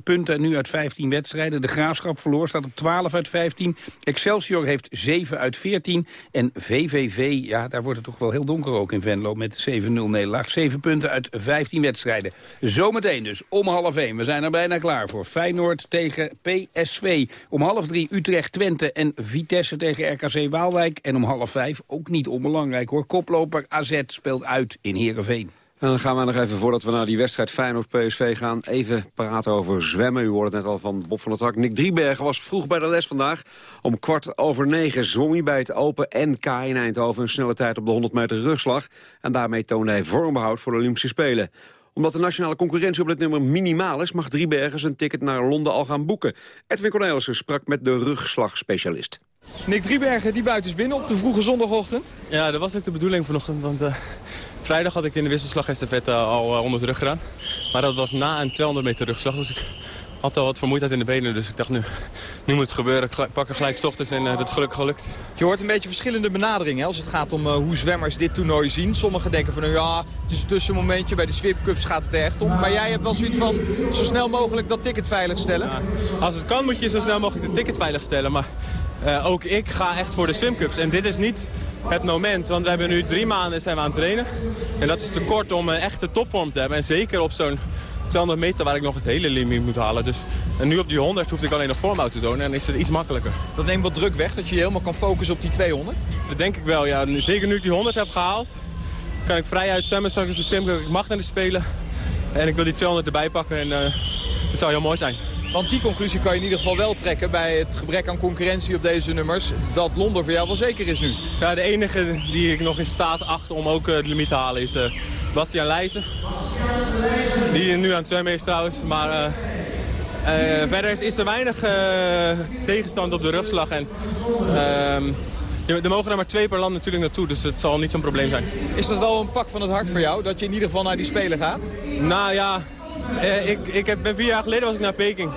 punten nu uit 15 wedstrijden. De Graafschap verloor, staat op 12 uit 15. Excelsior heeft 7 uit 14. En VVV, ja, daar wordt het toch wel heel donker ook in Venlo... met 7-0 nederlaag. 7 punten uit 15 wedstrijden. Zometeen dus, om half 1. We zijn er bijna klaar voor. Feyenoord tegen PSV. Om half 3 Utrecht, Twente en Vitesse tegen RKC Waalwijk. En om half 5, ook niet onbelangrijk hoor, koploper AZ speelt uit in Heerenveen. En dan gaan we nog even, voordat we naar die wedstrijd Feyenoord-PSV gaan... even praten over zwemmen. U hoorde het net al van Bob van der Trak. Nick Driebergen was vroeg bij de les vandaag. Om kwart over negen zwom hij bij het Open NK in Eindhoven... een snelle tijd op de 100 meter rugslag. En daarmee toonde hij vormbehoud voor de Olympische Spelen omdat de nationale concurrentie op dit nummer minimaal is... mag Driebergen zijn ticket naar Londen al gaan boeken. Edwin Cornelissen sprak met de rugslagspecialist. Nick Driebergen, die buiten is binnen op de vroege zondagochtend. Ja, dat was ook de bedoeling vanochtend. Want uh, vrijdag had ik in de wisselslag estafette al uh, onder de rug gedaan. Maar dat was na een 200 meter rugslag. Dus ik had al wat vermoeidheid in de benen. Dus ik dacht, nu, nu moet het gebeuren. Ik pak er gelijk s ochtends en uh, dat is gelukkig gelukt. Je hoort een beetje verschillende benaderingen als het gaat om hoe zwemmers dit toernooi zien. Sommigen denken van, nou ja, het is een tussenmomentje. Bij de Swip Cups gaat het er echt om. Maar jij hebt wel zoiets van, zo snel mogelijk dat ticket veilig stellen. Ja, als het kan moet je zo snel mogelijk de ticket veilig stellen. Maar uh, ook ik ga echt voor de swimcups. En dit is niet het moment, want we hebben nu drie maanden zijn we aan het trainen. En dat is te kort om een echte topvorm te hebben. En zeker op zo'n 200 meter waar ik nog het hele limiet moet halen. Dus, en nu op die 100 hoefde ik alleen nog vorm uit te tonen en is het iets makkelijker. Dat neemt wat druk weg, dat je je helemaal kan focussen op die 200? Dat denk ik wel, ja. Zeker nu ik die 100 heb gehaald, kan ik vrij uit zwemmen straks op de swimcup. Ik mag naar de Spelen en ik wil die 200 erbij pakken en uh, het zou heel mooi zijn. Want die conclusie kan je in ieder geval wel trekken bij het gebrek aan concurrentie op deze nummers. Dat Londen voor jou wel zeker is nu. Ja, de enige die ik nog in staat achter om ook uh, de limiet te halen is uh, Bastiaan Leijzen. Die nu aan het zwemmen is trouwens. Maar uh, verder is, er weinig tegenstand op de rugslag. En, ehm, er mogen er maar twee per land natuurlijk naartoe, dus het zal niet zo'n probleem zijn. Is dat wel een pak van het hart voor jou, dat je in ieder geval naar die Spelen gaat? Nou ja, eh, ik, ik heb, ben vier jaar geleden was ik naar Peking.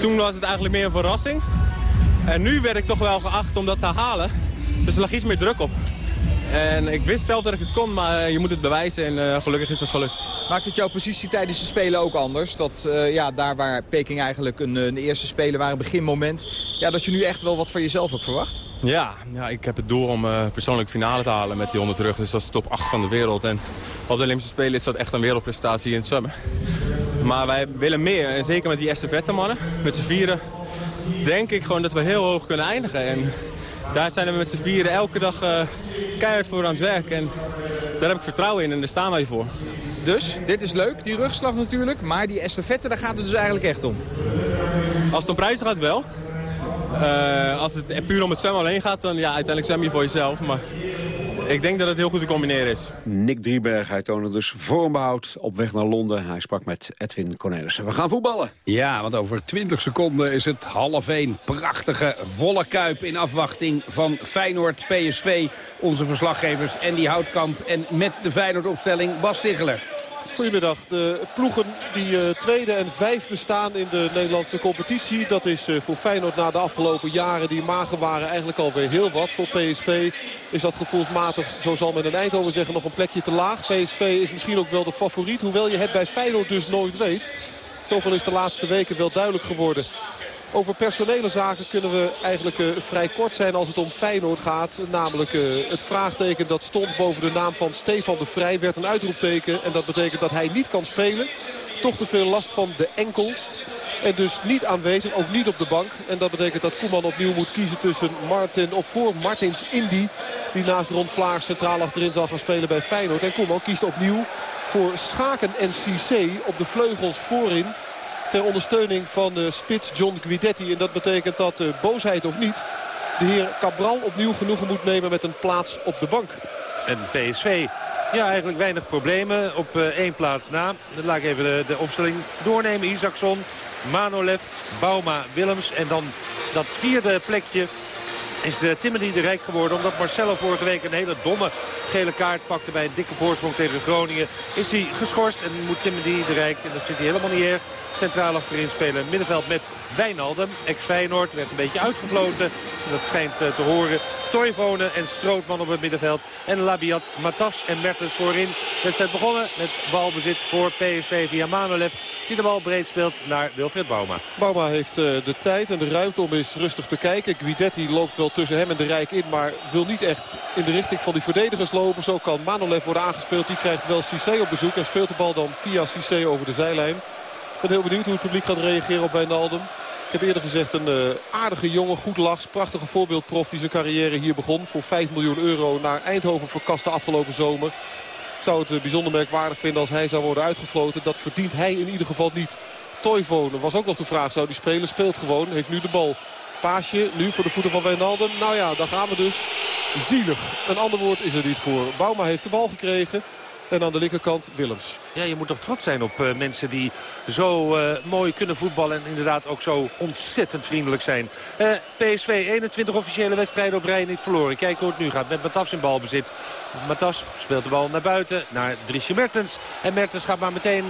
Toen was het eigenlijk meer een verrassing. En nu werd ik toch wel geacht om dat te halen. Dus er lag iets meer druk op. En ik wist zelf dat ik het kon, maar je moet het bewijzen en uh, gelukkig is het gelukt. Maakt het jouw positie tijdens de Spelen ook anders? Dat uh, ja, daar waar Peking eigenlijk een, een eerste Spelen waren, beginmoment... Ja, dat je nu echt wel wat van jezelf ook verwacht? Ja, ja ik heb het doel om uh, persoonlijk finale te halen met die 100 terug. Dus dat is de top 8 van de wereld. En op de Olympische Spelen is dat echt een wereldprestatie in het zwemmen. Maar wij willen meer. En zeker met die estafette mannen, met z'n vieren... denk ik gewoon dat we heel hoog kunnen eindigen. En daar zijn we met z'n vieren elke dag keihard voor aan het werk. En daar heb ik vertrouwen in en daar staan wij voor. Dus, dit is leuk, die rugslag natuurlijk. Maar die estafette, daar gaat het dus eigenlijk echt om. Als het om prijzen gaat wel. Eh, als het puur om het zwemmen alleen gaat, dan ja, uiteindelijk zwem je voor jezelf. Maar ik denk dat het heel goed te combineren is. Nick Drieberg, hij toonde dus vormbehoud op weg naar Londen. Hij sprak met Edwin Cornelissen. We gaan voetballen. Ja, want over 20 seconden is het half 1. Prachtige volle kuip in afwachting van Feyenoord PSV. Onze verslaggevers Andy Houtkamp en met de Feyenoord-opstelling Bas Ticheler. Goedemiddag. De ploegen die uh, tweede en vijfde staan in de Nederlandse competitie. Dat is uh, voor Feyenoord na de afgelopen jaren die magen waren eigenlijk alweer heel wat. Voor PSV is dat gevoelsmatig, zo zal men in Eindhoven zeggen, nog een plekje te laag. PSV is misschien ook wel de favoriet, hoewel je het bij Feyenoord dus nooit weet. Zoveel is de laatste weken wel duidelijk geworden. Over personele zaken kunnen we eigenlijk uh, vrij kort zijn als het om Feyenoord gaat. Namelijk uh, het vraagteken dat stond boven de naam van Stefan de Vrij werd een uitroepteken. En dat betekent dat hij niet kan spelen. Toch te veel last van de enkel. En dus niet aanwezig, ook niet op de bank. En dat betekent dat Koeman opnieuw moet kiezen tussen Martin of voor Martins Indy. Die naast Ron Vlaars centraal achterin zal gaan spelen bij Feyenoord. En Koeman kiest opnieuw voor Schaken en Cissé op de vleugels voorin ter ondersteuning van de spits John Guidetti. En dat betekent dat, uh, boosheid of niet, de heer Cabral opnieuw genoegen moet nemen met een plaats op de bank. En PSV, ja eigenlijk weinig problemen op uh, één plaats na. Dan laat ik even de, de opstelling doornemen. Isaacson, Manolev, Bauma, Willems en dan dat vierde plekje is uh, Timothy de Rijk geworden. Omdat Marcelo vorige week een hele domme gele kaart pakte bij een dikke voorsprong tegen Groningen. Is hij geschorst en moet Timothy de Rijk, en dat vindt hij helemaal niet erg, centraal achterin spelen. Middenveld met Wijnaldum, ex-Feyenoord, werd een beetje uitgefloten. Dat schijnt uh, te horen. Toivonen en Strootman op het middenveld. En Labiat, Matas en Mertens voorin. Wedstrijd begonnen met balbezit voor PSV via Manolev. Die de bal breed speelt naar Wilfred Bauma. Bauma heeft uh, de tijd en de ruimte om eens rustig te kijken. Guidetti loopt wel tussen hem en de Rijk in. Maar wil niet echt in de richting van die verdedigers lopen. Zo kan Manolev worden aangespeeld. Die krijgt wel Cissé op bezoek. En speelt de bal dan via Cissé over de zijlijn. Ik ben heel benieuwd hoe het publiek gaat reageren op Wijnaldum. Ik heb eerder gezegd een uh, aardige jongen, goed lachs. Prachtige voorbeeldprof die zijn carrière hier begon. Voor 5 miljoen euro naar Eindhoven verkaste afgelopen zomer. Ik zou het uh, bijzonder merkwaardig vinden als hij zou worden uitgefloten. Dat verdient hij in ieder geval niet. Toivonen was ook nog de vraag, zou hij spelen? Speelt gewoon, heeft nu de bal. Paasje nu voor de voeten van Wijnaldum. Nou ja, daar gaan we dus. Zielig. Een ander woord is er niet voor. Bauma heeft de bal gekregen. En aan de linkerkant Willems. Ja, je moet toch trots zijn op uh, mensen die zo uh, mooi kunnen voetballen. En inderdaad ook zo ontzettend vriendelijk zijn. Uh, PSV 21 officiële wedstrijden op rij niet verloren. Kijk hoe het nu gaat met Matas in balbezit. Matas speelt de bal naar buiten, naar Driesje Mertens. En Mertens gaat maar meteen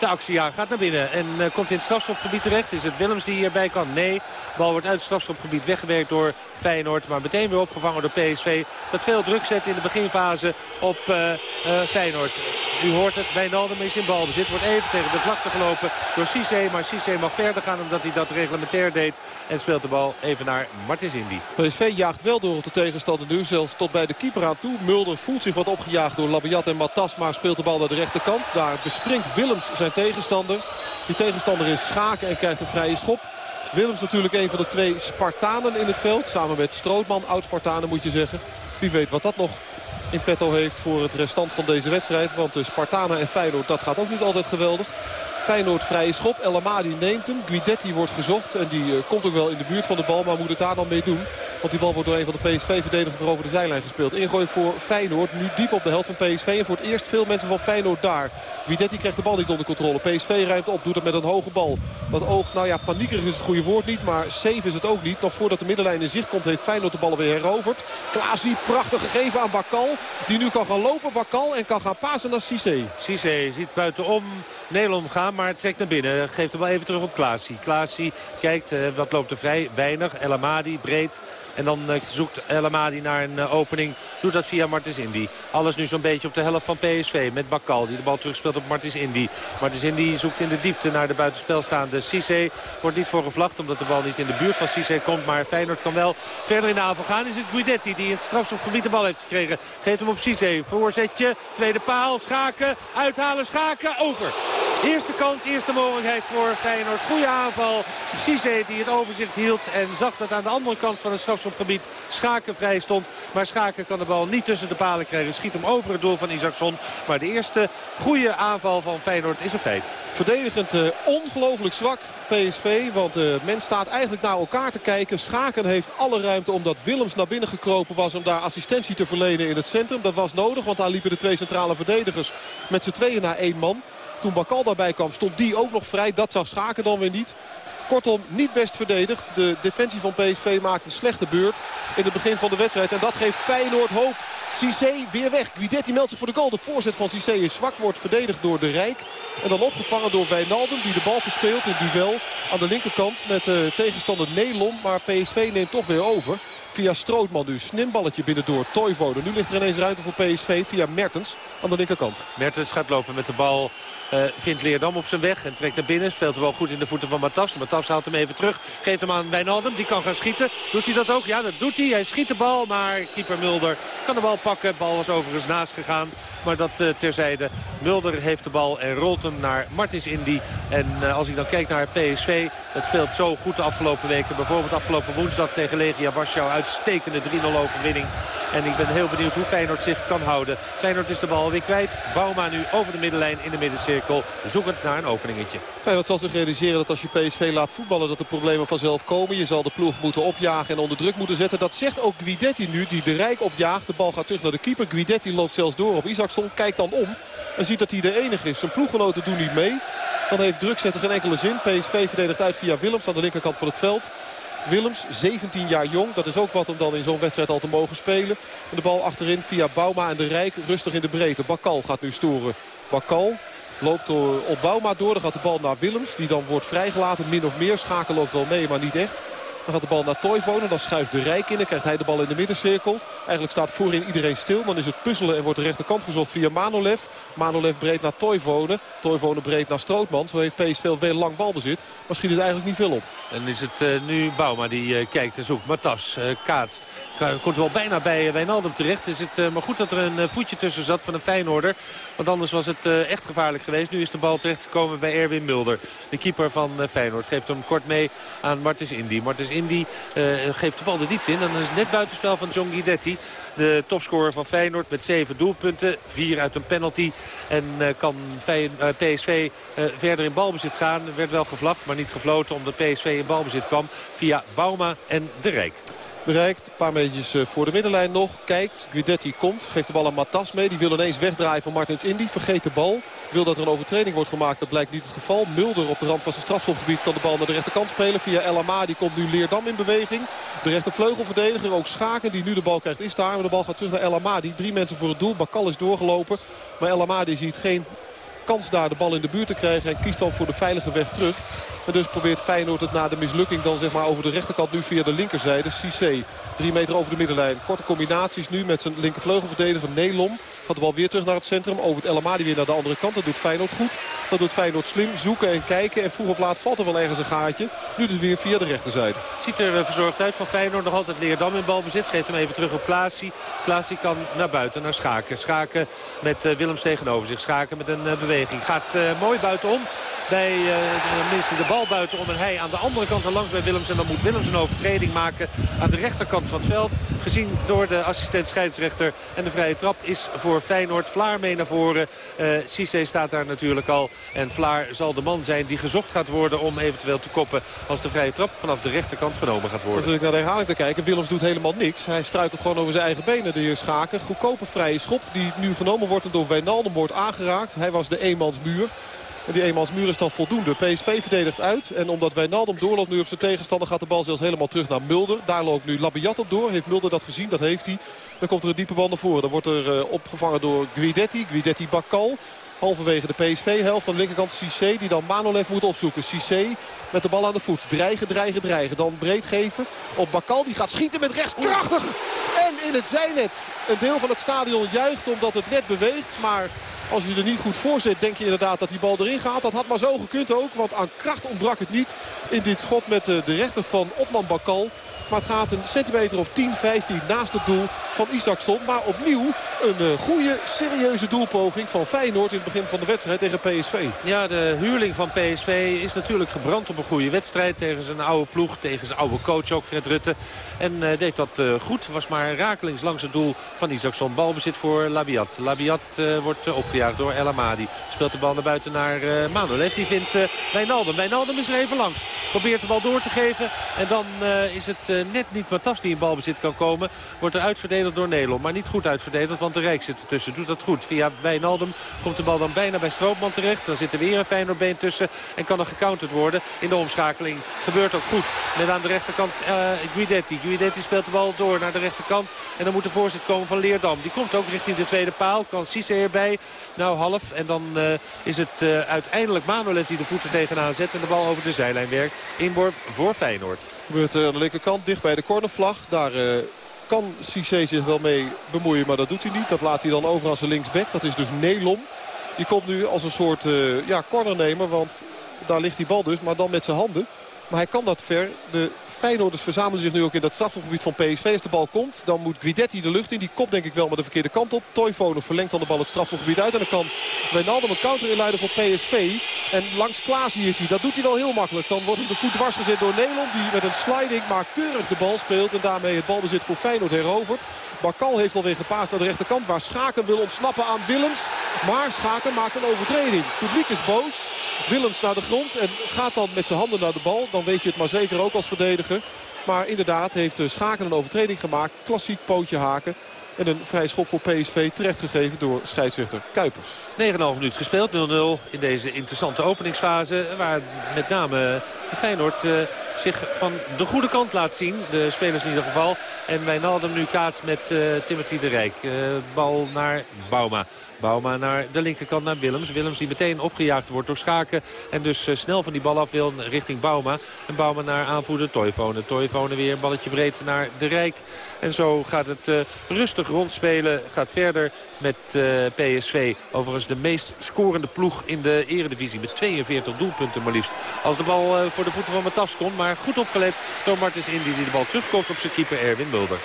de actie aan. Gaat naar binnen en komt in het strafschopgebied terecht. Is het Willems die hierbij kan? Nee. De bal wordt uit het strafschopgebied weggewerkt door Feyenoord. Maar meteen weer opgevangen door PSV. Dat veel druk zet in de beginfase op Feyenoord. U hoort het, Wijnaldum is in balbezit. Wordt even tegen de vlakte gelopen door Cissé. Maar Cissé mag verder gaan omdat hij dat reglementair deed. En speelt de bal even naar Martins Indy. PSV jaagt wel door op de tegenstander nu. Zelfs tot bij de keeper aan toe. Mulder voelt zich wat opgejaagd door Labiat en Matas. Maar speelt de bal naar de rechterkant. Daar bespringt Willems zijn tegenstander. Die tegenstander is Schaken en krijgt een vrije schop. Willems natuurlijk een van de twee Spartanen in het veld. Samen met Strootman, oud-Spartanen moet je zeggen. Wie weet wat dat nog in petto heeft voor het restant van deze wedstrijd. Want de Spartana en Feyenoord, dat gaat ook niet altijd geweldig. Feyenoord vrije schop. El Amadi neemt hem. Guidetti wordt gezocht. En die uh, komt ook wel in de buurt van de bal. Maar moet het daar dan mee doen. Want die bal wordt door een van de PSV-verdedigers over de zijlijn gespeeld. Ingooi voor Feyenoord. Nu diep op de helft van PSV. En voor het eerst veel mensen van Feyenoord daar. Guidetti krijgt de bal niet onder controle. PSV ruimt op. Doet het met een hoge bal. Dat oog, nou ja, paniekerig is het goede woord niet. Maar safe is het ook niet. Nog voordat de middenlijn in zicht komt heeft Feyenoord de bal weer heroverd. Klaasie, prachtig gegeven aan Bakal. Die nu kan gaan lopen, Bakal. En kan gaan pasen naar Cissé. Cissé ziet buitenom Nederland gaan, maar trekt naar binnen. Geeft hem wel even terug op Klaasie. Klaasie kijkt, uh, wat loopt er vrij? Weinig. El Amadi, breed. En dan uh, zoekt El Amadi naar een uh, opening. Doet dat via Martins Indy. Alles nu zo'n beetje op de helft van PSV. Met Bakal die de bal terugspeelt op Martins Indy. Martins Indy zoekt in de diepte naar de buitenspel staande Cissé. Wordt niet voor gevlacht omdat de bal niet in de buurt van Cissé komt. Maar Feyenoord kan wel verder in de aanval gaan. Is het Guidetti die in het strafschopgebied de bal heeft gekregen. Geeft hem op Cissé. Voorzetje. Tweede paal. Schaken. Uithalen. Schaken. Over. Eerste kans, eerste mogelijkheid voor Feyenoord. Goede aanval. Cisse die het overzicht hield en zag dat aan de andere kant van het strafschopgebied Schaken vrij stond. Maar Schaken kan de bal niet tussen de palen krijgen. Schiet hem over het doel van Isaacson. Maar de eerste goede aanval van Feyenoord is een feit. Verdedigend uh, ongelooflijk zwak PSV. Want uh, men staat eigenlijk naar elkaar te kijken. Schaken heeft alle ruimte omdat Willems naar binnen gekropen was... om daar assistentie te verlenen in het centrum. Dat was nodig, want daar liepen de twee centrale verdedigers met z'n tweeën naar één man. Toen Bakal daarbij kwam stond die ook nog vrij. Dat zag Schaken dan weer niet. Kortom, niet best verdedigd. De defensie van PSV maakt een slechte beurt in het begin van de wedstrijd. En dat geeft Feyenoord hoop. Cissé weer weg. Guidetti meldt zich voor de goal. De voorzet van Cissé is zwak, wordt verdedigd door de Rijk. En dan opgevangen door Wijnaldum die de bal verspeelt in duel aan de linkerkant met uh, tegenstander Nelon. Maar PSV neemt toch weer over. Via Strootman nu. Snimballetje binnendoor. Toivonen. Nu ligt er ineens ruimte voor PSV via Mertens aan de linkerkant. Mertens gaat lopen met de bal. Uh, vindt Leerdam op zijn weg en trekt naar binnen. Speelt bal goed in de voeten van Matas. Matas haalt hem even terug. Geeft hem aan Wijnaldum. Die kan gaan schieten. Doet hij dat ook? Ja, dat doet hij. Hij schiet de bal. Maar keeper Mulder kan de bal pakken. Bal was overigens naast gegaan. Maar dat uh, terzijde. Mulder heeft de bal en rolt hem naar Martins Indy. En uh, als ik dan kijk naar PSV. Dat speelt zo goed de afgelopen weken. Bijvoorbeeld afgelopen woensdag tegen Legia Warschau. Uitstekende 3-0 overwinning. En ik ben heel benieuwd hoe Feyenoord zich kan houden. Feyenoord is de bal weer kwijt. Bauma nu over de middenlijn in de Zoekend naar een openingetje. Feyenoord zal zich realiseren dat als je PSV laat voetballen... dat de problemen vanzelf komen. Je zal de ploeg moeten opjagen en onder druk moeten zetten. Dat zegt ook Guidetti nu, die de Rijk opjaagt. De bal gaat terug naar de keeper. Guidetti loopt zelfs door op Isaacson. Kijkt dan om en ziet dat hij de enige is. Zijn ploeggenoten doen niet mee. Dan heeft druk zetten geen enkele zin. PSV verdedigt uit via Willems aan de linkerkant van het veld. Willems, 17 jaar jong. Dat is ook wat om dan in zo'n wedstrijd al te mogen spelen. En de bal achterin via Bauma en de Rijk. Rustig in de breedte. Bakal gaat nu storen. Bakal loopt door, op Bauma door. Dan gaat de bal naar Willems. Die dan wordt vrijgelaten. Min of meer. Schaken loopt wel mee, maar niet echt. Dan gaat de bal naar Toivonen. Dan schuift de Rijk in. Dan krijgt hij de bal in de middencirkel. Eigenlijk staat voorin iedereen stil. Dan is het puzzelen en wordt de rechterkant gezocht via Manolev. Manolev breed naar Toivonen. Toivonen breed naar Strootman. Zo heeft PSV veel lang balbezit. Maar schiet het eigenlijk niet veel op. Dan is het uh, nu Bouma die uh, kijkt en zoekt. Matas uh, kaatst. Komt wel bijna bij Wijnaldum terecht. Is het maar goed dat er een voetje tussen zat van een Feyenoorder. Want anders was het echt gevaarlijk geweest. Nu is de bal terechtgekomen bij Erwin Mulder. De keeper van Feyenoord geeft hem kort mee aan Martens Indy. Martens Indy geeft de bal de diepte in. En dan is net buitenspel van John Guidetti. De topscorer van Feyenoord met 7 doelpunten. 4 uit een penalty. En uh, kan uh, PSV verder in balbezit gaan. Er werd wel gevlacht, maar niet gefloten omdat PSV in balbezit kwam. Via Bauma en De Rijk. Bereikt, een paar meetjes voor de middenlijn nog. Kijkt, Guidetti komt, geeft de bal aan Matas mee. Die wil ineens wegdraaien van Martins Indy. Vergeet de bal. Wil dat er een overtreding wordt gemaakt, dat blijkt niet het geval. Mulder op de rand van zijn strafschopgebied kan de bal naar de rechterkant spelen. Via El Amadi komt nu Leerdam in beweging. De rechtervleugelverdediger, ook Schaken, die nu de bal krijgt, is daar. Maar de bal gaat terug naar El Amadi. Drie mensen voor het doel. Bakal is doorgelopen. Maar El Amadi ziet geen kans daar de bal in de buurt te krijgen. En kiest dan voor de veilige weg terug. En dus probeert Feyenoord het na de mislukking dan zeg maar over de rechterkant nu via de linkerzijde. Cissé, drie meter over de middenlijn. Korte combinaties nu met zijn linkervleugelverdediger Nelom. Gaat de bal weer terug naar het centrum. Over het weer naar de andere kant. Dat doet Feyenoord goed. Dat doet Feyenoord slim. Zoeken en kijken. En vroeg of laat valt er wel ergens een gaatje. Nu dus weer via de rechterzijde. Het ziet er verzorgd uit van Feyenoord. Nog altijd Leerdam in balbezit. Geeft hem even terug op Klaasie. Klaasie kan naar buiten, naar Schaken. Schaken met uh, Willems tegenover zich. Schaken met een uh, beweging. Gaat mooi buitenom bij uh, de bal buitenom. En hij aan de andere kant er langs bij Willems. En dan moet Willems een overtreding maken aan de rechterkant van het veld. Gezien door de assistent scheidsrechter. En de vrije trap is voor Feyenoord. Vlaar mee naar voren. Uh, Cisse staat daar natuurlijk al. En Vlaar zal de man zijn die gezocht gaat worden om eventueel te koppen. Als de vrije trap vanaf de rechterkant genomen gaat worden. Als ik naar de herhaling te kijken. Willems doet helemaal niks. Hij struikelt gewoon over zijn eigen benen. De heer Schaken. Goedkope vrije schop die nu genomen wordt door Wijnaldum wordt aangeraakt. Hij was de eenmansmuur. En die eenmansmuur is dan voldoende. PSV verdedigt uit. En omdat Wijnaldum doorloopt nu op zijn tegenstander... gaat de bal zelfs helemaal terug naar Mulder. Daar loopt nu Labiat op door. Heeft Mulder dat gezien? Dat heeft hij. Dan komt er een diepe bal naar voren. Dan wordt er uh, opgevangen door Guidetti. Guidetti Bakal. Halverwege de PSV-helft. Aan de linkerkant Cissé die dan Manolev moet opzoeken. Cissé met de bal aan de voet. Dreigen, dreigen, dreigen. Dan breed geven op Bakal. Die gaat schieten met rechts. Krachtig! En in het zijnet. Een deel van het stadion juicht omdat het net beweegt. Maar Als je er niet goed voor zit, denk je inderdaad dat die bal erin gaat. Dat had maar zo gekund ook, want aan kracht ontbrak het niet in dit schot met de rechter van Opman Bakal. Maar het gaat een centimeter of 10, 15 naast het doel van Isaacson. Maar opnieuw een uh, goede, serieuze doelpoging van Feyenoord in het begin van de wedstrijd tegen PSV. Ja, de huurling van PSV is natuurlijk gebrand op een goede wedstrijd. Tegen zijn oude ploeg, tegen zijn oude coach ook, Fred Rutte. En uh, deed dat uh, goed. Was maar rakelings langs het doel van Isaacson. Balbezit voor Labiat. Labiat wordt door El Amadi. Speelt de bal naar buiten naar uh, Manuel. Die vindt Wijnaldum. Wijnaldum is er even langs. Probeert de bal door te geven. En dan is het net niet Matas die in balbezit kan komen. Wordt er uitverdedigd door Nederland. Maar niet goed uitverdedigd, want de Rijk zit ertussen. Doet dat goed. Via Wijnaldum komt de bal dan bijna bij Stroopman terecht. Dan zit er weer een Feyenoordbeen tussen. En kan er gecounterd worden in de omschakeling. Gebeurt ook goed. Met aan de rechterkant uh, Guidetti. Guidetti speelt de bal door naar de rechterkant. En dan moet de voorzet komen van Leerdam. Die komt ook richting de tweede paal. Kan Cisse erbij. Nou half. En dan uh, is het uh, uiteindelijk Manolet die de voeten tegenaan zet. En de bal over de zijlijn werkt. Inborp voor Feyenoord. Gebeurt aan de linkerkant dicht bij de cornervlag. Daar kan Cissé zich wel mee bemoeien, maar dat doet hij niet. Dat laat hij dan over aan zijn linksback. Dat is dus Nelom. Die komt nu als een soort ja, cornernemer, want daar ligt die bal dus, maar dan met zijn handen. Maar hij kan dat ver. De Feyenoorders verzamelen zich nu ook in dat strafgebied van PSV. Als de bal komt, dan moet Guidetti de lucht in. Die kopt denk ik wel maar de verkeerde kant op. Toivonen verlengt dan de bal het strafgebied uit. En dan kan Wijnaldum een counter inleiden voor PSV. En langs Klaasie is hij. Dat doet hij wel heel makkelijk. Dan wordt hem de voet dwars gezet door Nederland. Die met een sliding maar keurig de bal speelt. En daarmee het balbezit voor Feyenoord herovert. Bakal heeft alweer gepaast naar de rechterkant. Waar Schaken wil ontsnappen aan Willems. Maar Schaken maakt een overtreding. Publiek is boos. Willems naar de grond en gaat dan met zijn handen naar de bal. Dan weet je het maar zeker ook als verdediger. Maar inderdaad heeft Schaken een overtreding gemaakt. Klassiek pootje haken. En een vrij schop voor PSV terechtgegeven door scheidsrechter Kuipers. 9,5 minuten gespeeld, 0-0 in deze interessante openingsfase. Waar met name Feyenoord uh, zich van de goede kant laat zien. De spelers in ieder geval. En Wijnaldum nu kaats met uh, Timothy de Rijk. Uh, bal naar Bauma. Bauma naar de linkerkant naar Willems. Willems die meteen opgejaagd wordt door Schaken. En dus snel van die bal af wil richting Bauma. En Bauma naar aanvoerder Toivonen. Toivonen weer een balletje breed naar de Rijk. En zo gaat het rustig rondspelen. Gaat verder met PSV. Overigens de meest scorende ploeg in de eredivisie. Met 42 doelpunten maar liefst. Als de bal voor de voeten van Matas komt. Maar goed opgelet door Martens Indy die de bal terugkomt op zijn keeper Erwin Mulder.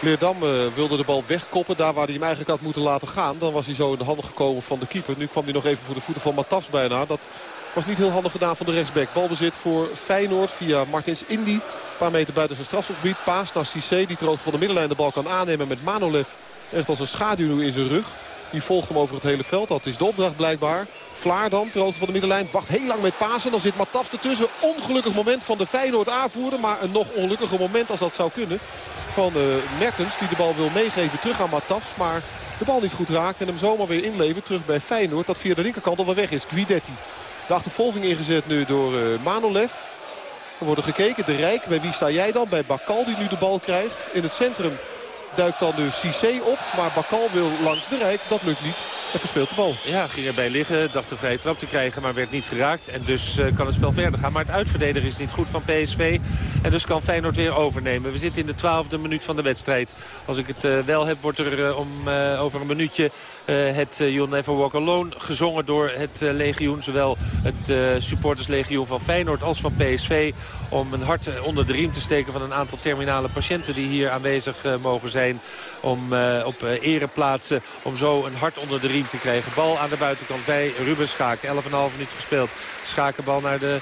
Leerdam uh, wilde de bal wegkoppen. Daar waar hij hem eigenlijk had moeten laten gaan. Dan was hij zo in de handen gekomen van de keeper. Nu kwam hij nog even voor de voeten van Matafs bijna. Dat was niet heel handig gedaan van de rechtsback. Balbezit voor Feyenoord via Martins Indy. Een paar meter buiten zijn strafgebied. Paas naar Cissé die ter van de middenlijn de bal kan aannemen met Manolev. Echt als een schaduw in zijn rug. Die volgt hem over het hele veld. Dat is de opdracht blijkbaar. Vlaar dan, ter van de middenlijn. Wacht heel lang met Pasen. Dan zit Matafs ertussen. Ongelukkig moment van de Feyenoord aanvoeren. Maar een nog ongelukkiger moment als dat zou kunnen. Van uh, Mertens die de bal wil meegeven terug aan Matafs. Maar de bal niet goed raakt. En hem zomaar weer inlevert terug bij Feyenoord. Dat via de linkerkant alweer weg is. Guidetti. De achtervolging ingezet nu door uh, Manolev. Er wordt gekeken. De Rijk. Bij wie sta jij dan? Bij Bakal die nu de bal krijgt. In het centrum duikt dan nu Cissé op. Maar Bakal wil langs de Rijk. Dat lukt niet. En verspeelt de bal. Ja, ging erbij liggen. Dacht een vrije trap te krijgen, maar werd niet geraakt. En dus uh, kan het spel verder gaan. Maar het uitverdedigen is niet goed van PSV. En dus kan Feyenoord weer overnemen. We zitten in de twaalfde minuut van de wedstrijd. Als ik het uh, wel heb, wordt er uh, om over een minuutje het You'll Never Walk Alone gezongen door het legioen. Zowel het supporterslegioen van Feyenoord als van PSV. Om een hart onder de riem te steken van een aantal terminale patiënten die hier aanwezig mogen zijn. Om op ereplaatsen, om zo een hart onder de riem te krijgen. Bal aan de buitenkant bij Ruben Schaken. 11,5 minuut gespeeld. Schakenbal naar de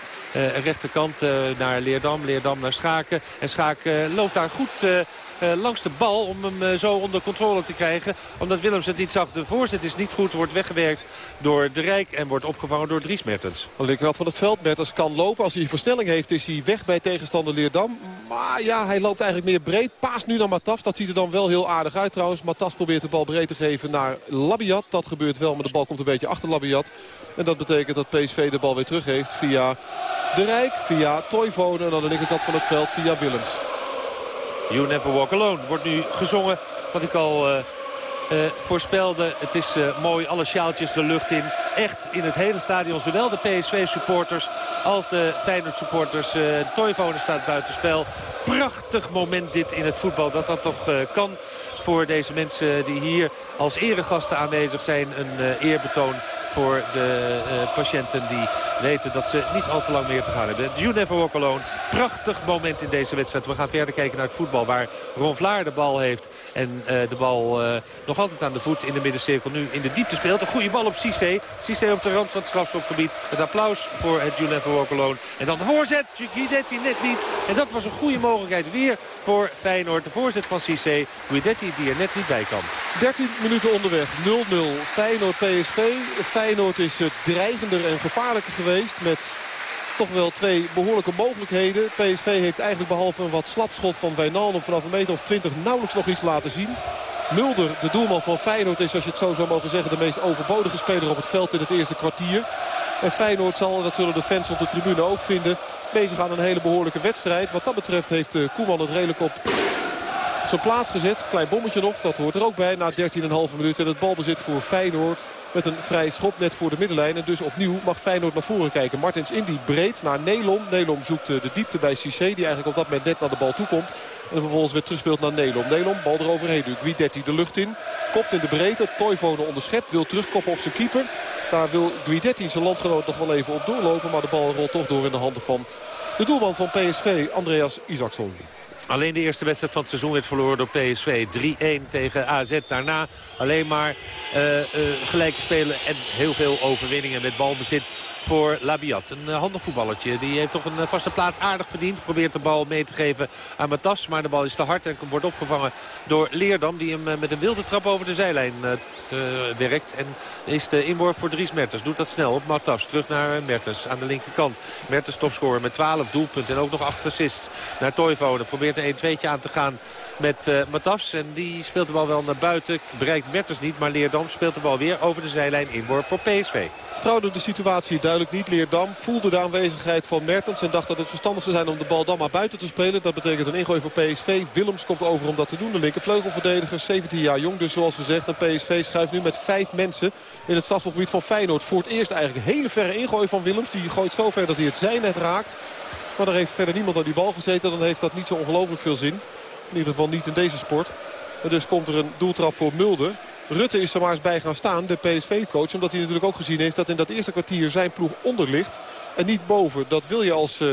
rechterkant, naar Leerdam. Leerdam naar Schaken. En Schaken loopt daar goed... Uh, langs de bal om hem uh, zo onder controle te krijgen. Omdat Willems het niet zag. De voorzet is niet goed. Wordt weggewerkt door de Rijk en wordt opgevangen door Dries Mertens. De linkerkant van het veld. Mertens kan lopen. Als hij versnelling heeft is hij weg bij tegenstander Leerdam. Maar ja, hij loopt eigenlijk meer breed. Paas nu naar Matas. Dat ziet er dan wel heel aardig uit trouwens. Matas probeert de bal breed te geven naar Labiat. Dat gebeurt wel, maar de bal komt een beetje achter Labiat. En dat betekent dat PSV de bal weer terug heeft via de Rijk, via Toivonen en aan de linkerkant van het veld via Willems. You Never Walk Alone wordt nu gezongen. Wat ik al uh, uh, voorspelde. Het is uh, mooi, alle sjaaltjes de lucht in. Echt in het hele stadion, zowel de PSV-supporters als de Feyenoord-supporters. Uh, Toivonen staat buitenspel. Prachtig moment dit in het voetbal, dat dat toch kan voor deze mensen die hier als eregasten aanwezig zijn. Een eerbetoon voor de patiënten die weten dat ze niet al te lang meer te gaan hebben. You Never Walk Alone. Prachtig moment in deze wedstrijd. We gaan verder kijken naar het voetbal waar Ron Vlaar de bal heeft. En uh, de bal uh, nog altijd aan de voet in de middencirkel. Nu in de diepte speelt. Een goede bal op Cissé. Cissé op de rand van het strafschopgebied. Het applaus voor het You Never Walk Alone. En dan de voorzet. Guidetti net niet. En dat was een goede mogelijkheid weer voor Feyenoord. De voorzet van Cissé. Guidetti die er net niet bij kan. 13 minuten onderweg. 0-0. Feyenoord PSV. Feyenoord is dreigender en gevaarlijker geweest met toch wel twee behoorlijke mogelijkheden. PSV heeft eigenlijk behalve een wat slapschot van Wijnaldum vanaf een meter of 20 nauwelijks nog iets laten zien. Mulder, de doelman van Feyenoord, is als je het zo zou mogen zeggen de meest overbodige speler op het veld in het eerste kwartier. En Feyenoord zal, dat zullen de fans op de tribune ook vinden, bezig aan een hele behoorlijke wedstrijd. Wat dat betreft heeft eh, Koeman het redelijk op zijn plaats gezet. Klein bommetje nog, dat hoort er ook bij na 13,5 minuten. En het balbezit voor Feyenoord met een vrij schop net voor de middenlijn. En dus opnieuw mag Feyenoord naar voren kijken. Martins Indy breed naar Nelom. Nelom zoekt eh, de diepte bij Cissé. Die eigenlijk op dat moment net naar de bal toe komt. En vervolgens weer terugspeelt naar Nelom. Nelom, bal eroverheen nu. Guidetti de lucht in. Kopt in de breedte. Toivonen onderschept. Wil terugkoppen op zijn keeper. Daar wil Guidetti zijn landgenoot nog wel even op doorlopen. Maar de bal rolt toch door in de handen van de doelman van PSV, Andreas Isaacson. Alleen de eerste wedstrijd van het seizoen werd verloren door PSV. 3-1 tegen AZ. Daarna alleen maar uh, uh, gelijke spelen en heel veel overwinningen met balbezit voor Labiat. Een uh, handig voetballertje. Die heeft toch een vaste plaats aardig verdiend. Probeert de bal mee te geven aan Matas. Maar de bal is te hard en wordt opgevangen door Leerdam. Die hem met een wilde trap over de zijlijn werkt. En is de inworp voor Dries Mertens. Doet dat snel op Matas. Terug naar Mertens aan de linkerkant. Mertens topscorer met 12 doelpunten en ook nog 8 assists naar Toivonen. Probeert een 2'tje aan te gaan met Matas. En die speelt de bal wel naar buiten. Bereikt Mertens niet, maar Leerdam speelt de bal weer over de zijlijn inworp voor PSV. Vertrouwde de situatie duidelijk niet. Leerdam voelde de aanwezigheid van Mertens en dacht dat het verstandig zou zijn om de bal dan maar buiten te spelen. Dat betekent een ingooi voor PSV. Willems komt over om dat te doen. De linkervleugelverdediger, 17 jaar jong dus zoals gezegd. En PSV schuift nu met vijf mensen in het strafgebied van Feyenoord. Voor het eerst eigenlijk een hele verre ingooi van Willems. Die gooit zo ver dat hij het zijnet raakt. Maar er heeft verder niemand aan die bal gezeten. Dan heeft dat niet zo ongelooflijk veel zin. In ieder geval niet in deze sport. En dus komt er een doeltrap voor Mulder. Rutte is er maar eens bij gaan staan, de PSV-coach. Omdat hij natuurlijk ook gezien heeft dat in dat eerste kwartier zijn ploeg onder ligt. En niet boven. Dat wil je als uh,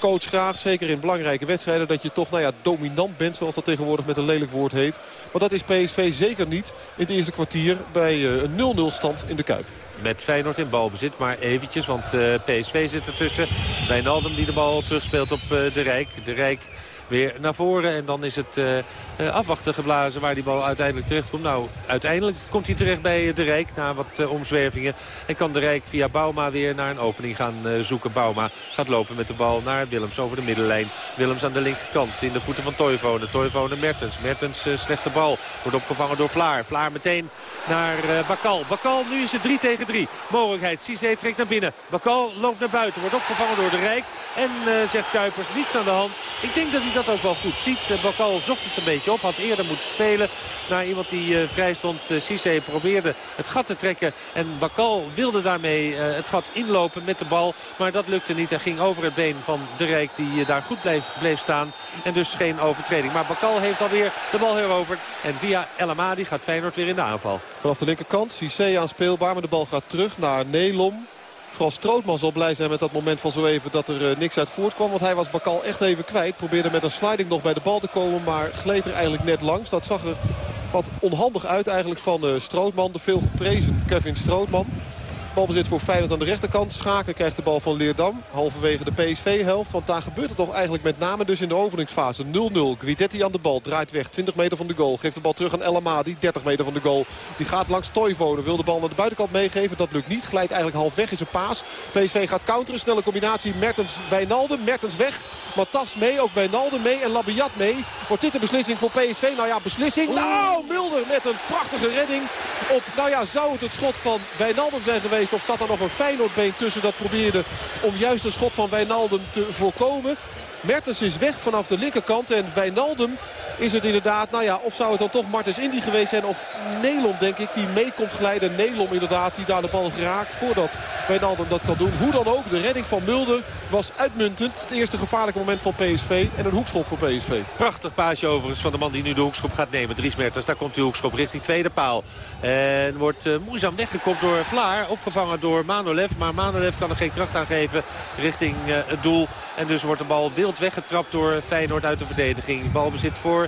coach graag. Zeker in belangrijke wedstrijden. Dat je toch nou ja, dominant bent, zoals dat tegenwoordig met een lelijk woord heet. Maar dat is PSV zeker niet in het eerste kwartier bij uh, een 0-0 stand in de Kuip. Met Feyenoord in balbezit, maar eventjes, want uh, PSV zit ertussen. Wijnaldum die de bal terugspeelt op de Rijk. De Rijk weer naar voren. En dan is het afwachten geblazen waar die bal uiteindelijk terecht komt. Nou, uiteindelijk komt hij terecht bij de Rijk na wat uh, omzwervingen. En kan de Rijk via Bauma weer naar een opening gaan zoeken. Bauma gaat lopen met de bal naar Willems over de middenlijn. Willems aan de linkerkant in de voeten van Toivonen. Toivonen Mertens. Mertens slechte bal. Wordt opgevangen door Vlaar. Vlaar meteen naar Bakal. Bakal, nu is het 3 tegen 3. Mogelijkheid. Cizé trekt naar binnen. Bakal loopt naar buiten. Wordt opgevangen door de Rijk. En zegt Kuipers niets aan de hand. Ik denk dat hij dat ook wel goed ziet. Bakal zocht het een beetje op. Had eerder moeten spelen naar iemand die uh, vrij stond. Uh, Cisse probeerde het gat te trekken. En Bakal wilde daarmee het gat inlopen met de bal. Maar dat lukte niet. Hij ging over het been van de Rijk die daar goed bleef, bleef staan. En dus geen overtreding. Maar Bakal heeft alweer de bal heroverd. En via El Amadi gaat Feyenoord weer in de aanval. Vanaf de linkerkant. Cisse aanspeelbaar. Maar de bal gaat terug naar Nelom. Vooral Strootman zal blij zijn met dat moment van zo even dat er uh, niks uit voortkwam. Want hij was Bakal echt even kwijt. Probeerde met een sliding nog bij de bal te komen. Maar gleed er eigenlijk net langs. Dat zag er wat onhandig uit eigenlijk van uh, Strootman. De veel geprezen Kevin Strootman. Balbezit voor Feyenoord aan de rechterkant. Schaken krijgt de bal van Leerdam. Halverwege de PSV-helft. Want daar gebeurt het toch eigenlijk met name dus in de openingsfase. 0-0. Guidetti aan de bal. Draait weg. 20 meter van de goal. Geeft de bal terug aan El Amadi. 30 meter van de goal. Die gaat langs Toivonen. Wil de bal naar de buitenkant meegeven. Dat lukt niet. Glijdt eigenlijk half weg in zijn paas. PSV gaat counteren. Snelle combinatie. Mertens-Wijnaldum. Mertens weg. Matas mee. Ook Wijnaldum mee. En Labiat mee. Wordt dit de beslissing voor PSV? Nou ja, beslissing. Nou, Mulder met een prachtige redding. Op, nou ja, zou het het schot van Wijnaldum zijn geweest of zat er nog een Feyenoordbeen tussen dat probeerde om juist een schot van Wijnaldum te voorkomen. Mertens is weg vanaf de linkerkant en Wijnaldum is het inderdaad, nou ja, of zou het dan toch Martens Indy geweest zijn of Nelom denk ik, die mee komt glijden. Nelom inderdaad, die daar de bal geraakt voordat Wijnaldum dat kan doen. Hoe dan ook, de redding van Mulder was uitmuntend. Het eerste gevaarlijke moment van PSV en een hoekschop voor PSV. Prachtig paasje overigens van de man die nu de hoekschop gaat nemen. Dries Mertens, daar komt die hoekschop richting tweede paal. En wordt uh, moeizaam weggekopt door Vlaar. Opgevangen door Manolev. Maar Manolev kan er geen kracht aan geven richting uh, het doel. En dus wordt de bal wild weggetrapt door Feyenoord uit de verdediging. Balbezit voor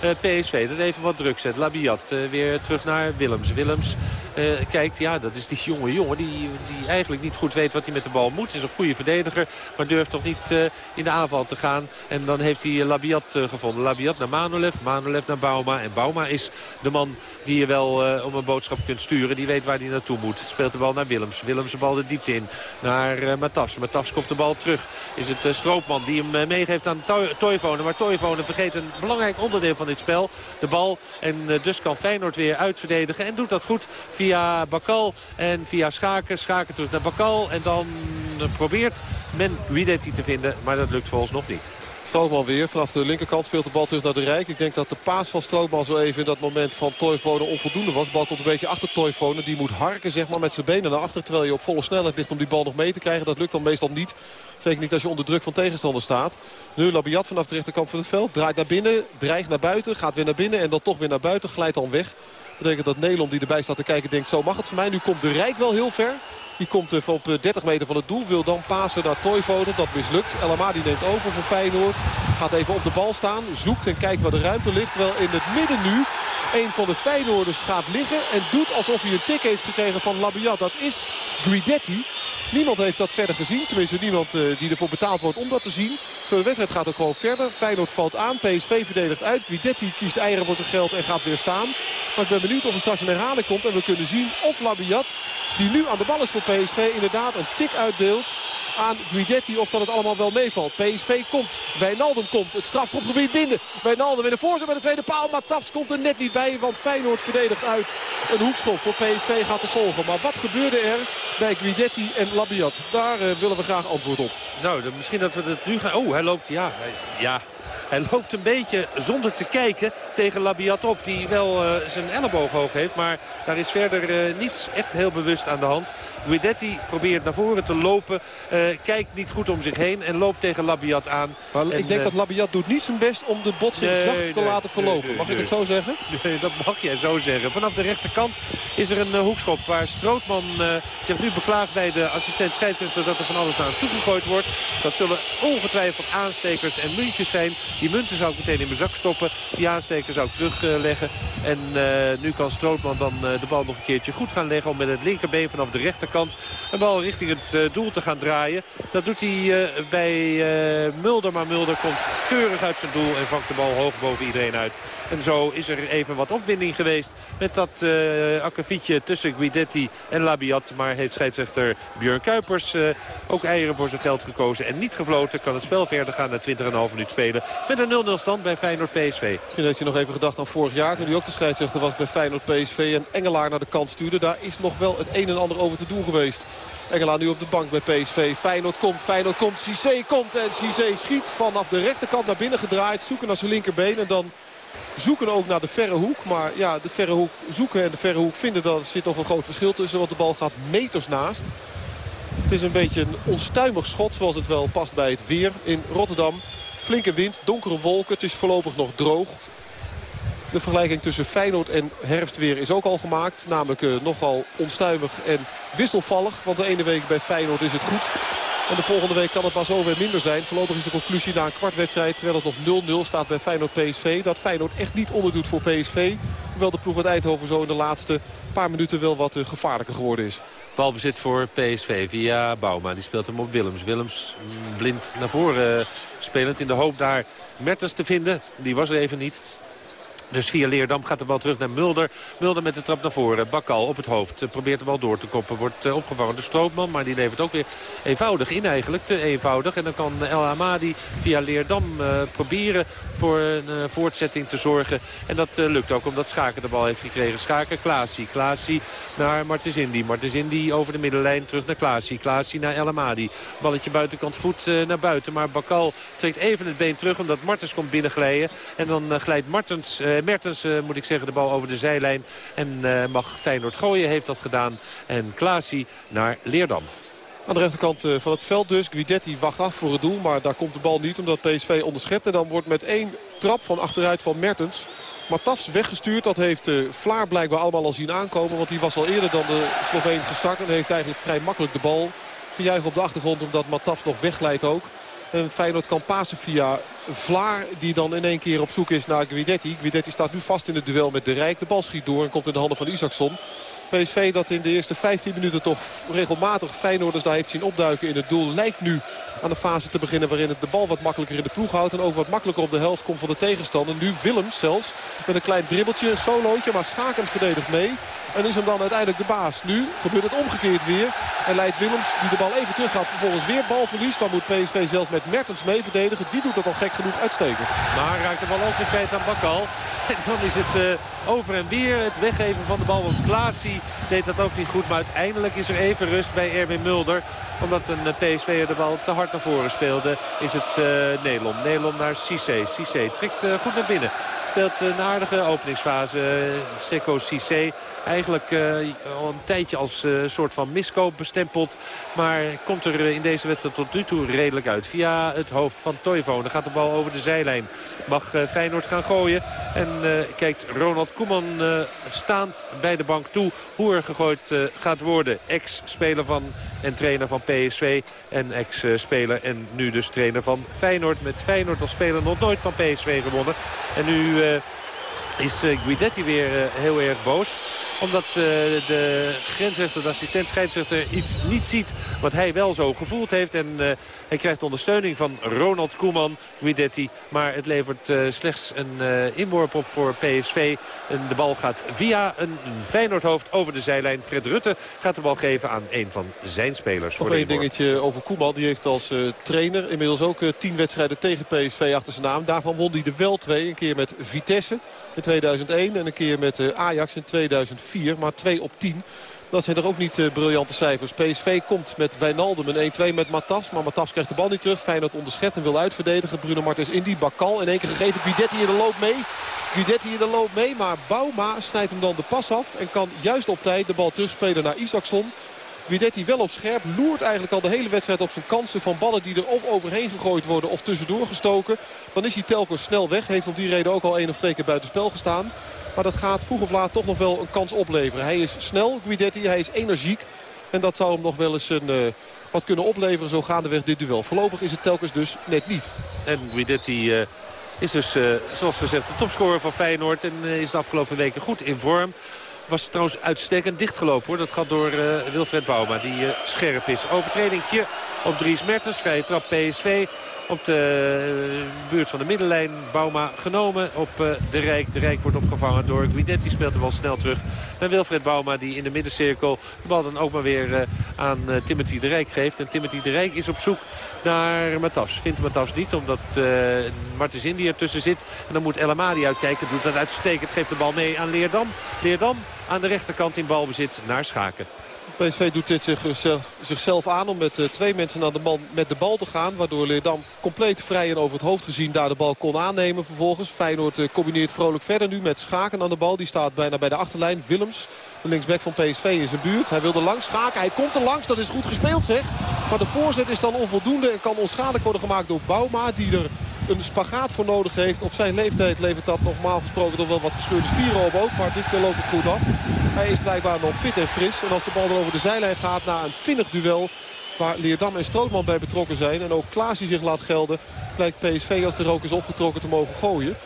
PSV. Dat even wat druk zet. Labiat uh, weer terug naar Willems. Willems uh, kijkt, ja, dat is die jonge jongen die, die eigenlijk niet goed weet wat hij met de bal moet. Is een goede verdediger, maar durft toch niet in de aanval te gaan. En dan heeft hij Labiat gevonden. Labiat naar Manolev, Manolev naar Bauma. En Bauma is de man die je wel om een boodschap kunt sturen. Die weet waar hij naartoe moet. Speelt de bal naar Willems. Willems de bal de diepte in naar uh, Matas. Matas komt de bal terug. Is het Stroopman die hem meegeeft aan Toivonen. Maar Toivonen vergeet een belangrijk onderdeel van dit spel. De bal. En dus kan Feyenoord weer uitverdedigen. En doet dat goed via Bakal en via Schaken. Schaken terug naar Bakal. En dan probeert men Guidetti te vinden. Maar dat lukt volgens nog niet. Strootman weer. Vanaf de linkerkant speelt de bal terug naar de Rijk. Ik denk dat de paas van Strootman zo even in dat moment van Toivonen onvoldoende was. De bal komt een beetje achter Toivonen. Die moet harken zeg maar, met zijn benen naar achter. Terwijl je op volle snelheid ligt om die bal nog mee te krijgen. Dat lukt dan meestal niet. Zeker niet als je onder druk van tegenstander staat. Nu Labiat vanaf de rechterkant van het veld. Draait naar binnen, dreigt naar buiten, gaat weer naar binnen en dan toch weer naar buiten. Glijdt dan weg. Dat betekent dat Nederland die erbij staat te kijken denkt zo mag het voor mij. Nu komt de Rijk wel heel ver. Die komt eh, op 30 meter van het doel. Wil dan pasen naar Toivonen. Dat mislukt. El Amadi neemt over voor Feyenoord. Gaat even op de bal staan. Zoekt en kijkt waar de ruimte ligt. Terwijl in het midden nu een van de Feyenoorders gaat liggen. En doet alsof hij een tik heeft gekregen van Labiat. Dat is Guidetti. Niemand heeft dat verder gezien. Tenminste niemand uh, die ervoor betaald wordt om dat te zien. Zo de wedstrijd gaat ook gewoon verder. Feyenoord valt aan. PSV verdedigt uit. Guidetti kiest eieren voor zijn geld en gaat weer staan. Maar ik ben benieuwd of er straks een herhaling komt. En we kunnen zien of Labiat, die nu aan de bal is voor PSV, inderdaad een tik uitdeelt aan Guidetti of dat het allemaal wel meevalt. PSV komt. Wijnaldum komt. Het strafschopgebied binnen. Wijnaldum in de voorzet bij de tweede paal. Maar Tafs komt er net niet bij. Want Feyenoord verdedigt uit. Een hoekschop voor PSV gaat te volgen. Maar wat gebeurde er bij Guidetti en Labiat? Daar uh, willen we graag antwoord op. Nou, misschien dat we het nu gaan... Oh, hij loopt, ja. Ja, hij loopt een beetje zonder te kijken tegen Labiat op. Die wel uh, zijn elleboog hoog heeft. Maar daar is verder uh, niets echt heel bewust aan de hand. Guidetti probeert naar voren te lopen. Uh, kijkt niet goed om zich heen. En loopt tegen Labiat aan. Maar en, ik denk dat Labiat doet niet zijn best om de botsing nee, zacht te laten verlopen. nee, Mag ik het zo zeggen? Nee, dat mag jij zo zeggen. Vanaf de rechterkant is er een hoekschop waar Strootman zich nu beklaagt bij de assistent scheidsrechter dat er van alles naar hem toegegooid wordt. Dat zullen ongetwijfeld aanstekers en muntjes zijn. Die munten zou ik meteen in mijn zak stoppen. Die aansteker zou ik terugleggen. en uh, nu kan Strootman dan de bal nog een keertje goed gaan leggen om met het linkerbeen vanaf de rechterkant een bal richting het doel te gaan draaien. Dat doet hij bij Mulder, maar Mulder komt keurig uit zijn doel en vangt de bal hoog boven iedereen uit. En zo is er even wat opwinding geweest met dat uh, akkefietje tussen Guidetti en Labiat. Maar heeft scheidsrechter Björn Kuipers ook eieren voor zijn geld gekozen en niet gefloten. Kan het spel verder gaan na 20,5 minuut spelen met een 0-0 stand bij Feyenoord PSV. Misschien heeft je nog even gedacht aan vorig jaar toen hij ook de scheidsrechter was bij Feyenoord PSV en Engelaar naar de kant stuurde. Daar is nog wel het een en ander over te doen geweest. Engelaar nu op de bank bij PSV. Feyenoord komt, Feyenoord komt, Cissé komt en Cissé schiet vanaf de rechterkant naar binnen gedraaid. Zoeken naar zijn linkerbeen en dan zoeken ook naar de verre hoek. Maar ja, de verre hoek zoeken en de verre hoek vinden, daar zit toch een groot verschil tussen. Want de bal gaat meters naast. Het is een beetje een onstuimig schot zoals het wel past bij het weer in Rotterdam. Flinke wind, donkere wolken. Het is voorlopig nog droog. De vergelijking tussen Feyenoord en herfstweer is ook al gemaakt. Namelijk uh, nogal onstuimig en wisselvallig. Want de ene week bij Feyenoord is het goed. En de volgende week kan het maar zo weer minder zijn. Voorlopig is de conclusie na een kwartwedstrijd. Terwijl het nog 0-0 staat bij Feyenoord PSV. Dat Feyenoord echt niet onderdoet voor PSV. Hoewel de ploeg uit Eindhoven zo in de laatste paar minuten wel wat uh, gevaarlijker geworden is. Balbezit voor PSV via Bouma. Die speelt hem op Willems. Willems blind naar voren spelend in de hoop daar Mertens te vinden. Die was er even niet. Dus via Leerdam gaat de bal terug naar Mulder. Mulder met de trap naar voren. Bakkal op het hoofd. Probeert de bal door te koppen. Wordt uh, opgevangen door Stroopman. Maar die levert ook weer eenvoudig in eigenlijk. Te eenvoudig. En dan kan El Hamadi via Leerdam uh, proberen voor een voortzetting te zorgen. En dat lukt ook omdat Schaken de bal heeft gekregen. Schaken, Klaasie. Klaasie naar Martens Indy. Martens over de middenlijn terug naar Klaasie. Klaasie naar El Hamadi. Balletje buitenkant voet naar buiten. Maar Bakkal trekt even het been terug omdat Martens komt binnenglijden. En dan glijdt Martens... Mertens, uh, moet ik zeggen, de bal over de zijlijn. En uh, mag Feyenoord gooien, heeft dat gedaan. En Klaasie naar Leerdam. Aan de rechterkant van het veld dus. Guidetti wacht af voor het doel, maar daar komt de bal niet omdat PSV onderschept. En dan wordt met één trap van achteruit van Mertens Matafs weggestuurd. Dat heeft Vlaar blijkbaar allemaal al zien aankomen. Want die was al eerder dan de Sloveen gestart. En heeft eigenlijk vrij makkelijk de bal. Gejuich op de achtergrond omdat Matafs nog wegleidt ook. En Feyenoord kan pasen via Vlaar die dan in één keer op zoek is naar Guidetti. Guidetti staat nu vast in het duel met de Rijk. De bal schiet door en komt in de handen van Isaacson. PSV dat in de eerste 15 minuten toch regelmatig Feyenoorders daar heeft zien opduiken in het doel. Lijkt nu aan de fase te beginnen waarin het de bal wat makkelijker in de ploeg houdt. En ook wat makkelijker op de helft komt van de tegenstander. Nu Willems zelfs met een klein dribbeltje, een solootje. Maar Schaken verdedigt mee. En is hem dan uiteindelijk de baas. Nu gebeurt het omgekeerd weer. En leidt Willems die de bal even terug gaat. Vervolgens weer balverlies. Dan moet PSV zelfs met Mertens mee verdedigen. Die doet dat al gek genoeg uitstekend. Maar raakt de bal ook weer kwijt aan Bakal. En dan is het uh, over en weer het weggeven van de bal. Want Klaasie deed dat ook niet goed. Maar uiteindelijk is er even rust bij Erwin Mulder. Omdat een uh, PSV'er de bal te hard naar voren speelde. Is het uh, Nelom. Nelom naar Cissé. Cissé trekt goed naar binnen. Speelt een aardige openingsfase. Seco Cissé eigenlijk uh, al een tijdje als uh, soort van miskoop bestempeld. Maar komt er in deze wedstrijd tot nu toe redelijk uit. Via het hoofd van Toivonen Dan gaat de bal over de zijlijn. Mag Feyenoord gaan gooien. En kijkt Ronald Koeman staand bij de bank toe hoe er gegooid gaat worden. Ex-speler van en trainer van PSV. En ex-speler en nu dus trainer van Feyenoord. Met Feyenoord als speler nog nooit van PSV gewonnen. En nu Höhe is Guidetti weer heel erg boos omdat uh, de grensrechter, de assistent scheidsrechter iets niet ziet wat hij wel zo gevoeld heeft. En hij krijgt ondersteuning van Ronald Koeman, Guidetti. Maar het levert slechts een inworp op voor PSV. En de bal gaat via een, een Feyenoordhoofd over de zijlijn. Fred Rutte gaat de bal geven aan een van zijn spelers. Nog één dingetje over Koeman. Die heeft als trainer inmiddels ook tien wedstrijden tegen PSV achter zijn naam. Daarvan won hij er wel twee. Een keer met Vitesse in 2001 en een keer met Ajax in 2004. 4, maar 2 op 10. Dat zijn er ook niet uh, briljante cijfers. PSV komt met Wijnaldum een 1-2 met Matas. Maar Matas krijgt de bal niet terug. Feyenoord onderschept en wil uitverdedigen. Bruno Martens in die Bakal. In één keer gegeven. Guidetti in de loop mee. Guidetti in de loop mee. Maar Bouma snijdt hem dan de pas af. En kan juist op tijd de bal terugspelen naar Isaacson. Guidetti wel op scherp. Loert eigenlijk al de hele wedstrijd op zijn kansen van ballen die er of overheen gegooid worden of tussendoor gestoken. Dan is hij telkens snel weg. Heeft om die reden ook al één of twee keer buitenspel gestaan. Maar dat gaat vroeg of laat toch nog wel een kans opleveren. Hij is snel, Guidetti. Hij is energiek. En dat zou hem nog wel eens een, uh, wat kunnen opleveren zo gaandeweg dit duel. Voorlopig is het telkens dus net niet. En Guidetti uh, is dus, uh, zoals gezegd, de topscorer van Feyenoord. En is de afgelopen weken goed in vorm. Was trouwens uitstekend dichtgelopen hoor. Dat gaat door Wilfred Bouma die scherp is. Overtredingje op Dries Mertens. Vrije trap PSV op de buurt van de middenlijn. Bauma genomen op eh, de Rijk. De Rijk wordt opgevangen door Guidetti. Speelt hem wel snel terug naar Wilfred Bauma. Die in de middencirkel de bal dan ook maar weer eh, aan eh, Timothy de Rijk geeft. En Timothy de Rijk is op zoek naar Matas. Vindt Matas niet omdat uh, Martens Indy ertussen zit. En dan moet El Amadi uitkijken. Doet dat uitstekend. Geeft de bal mee aan Leerdam. Leerdam aan de rechterkant in balbezit naar Schaken. PSV doet dit zichzelf, zichzelf aan om met uh, twee mensen aan de man met de bal te gaan. Waardoor Leerdam compleet vrij en over het hoofd gezien daar de bal kon aannemen. Vervolgens Feyenoord uh, combineert vrolijk verder nu met Schaken aan de bal. Die staat bijna bij de achterlijn. Willems, de linksback van PSV in zijn buurt. Hij wilde langs Schaken. Hij komt er langs. Dat is goed gespeeld zeg. Maar de voorzet is dan onvoldoende en kan onschadelijk worden gemaakt door Bouma. Die er een spagaat voor nodig heeft. Op zijn leeftijd levert dat normaal gesproken toch wel wat gescheurde spieren op ook. Maar dit keer loopt het goed af. Hij is blijkbaar nog fit en fris. En als de bal dan over de zijlijn gaat na een vinnig duel waar Leerdam en Strootman bij betrokken zijn. En ook Klaas die zich laat gelden. Blijkt PSV als de rook is opgetrokken te mogen gooien.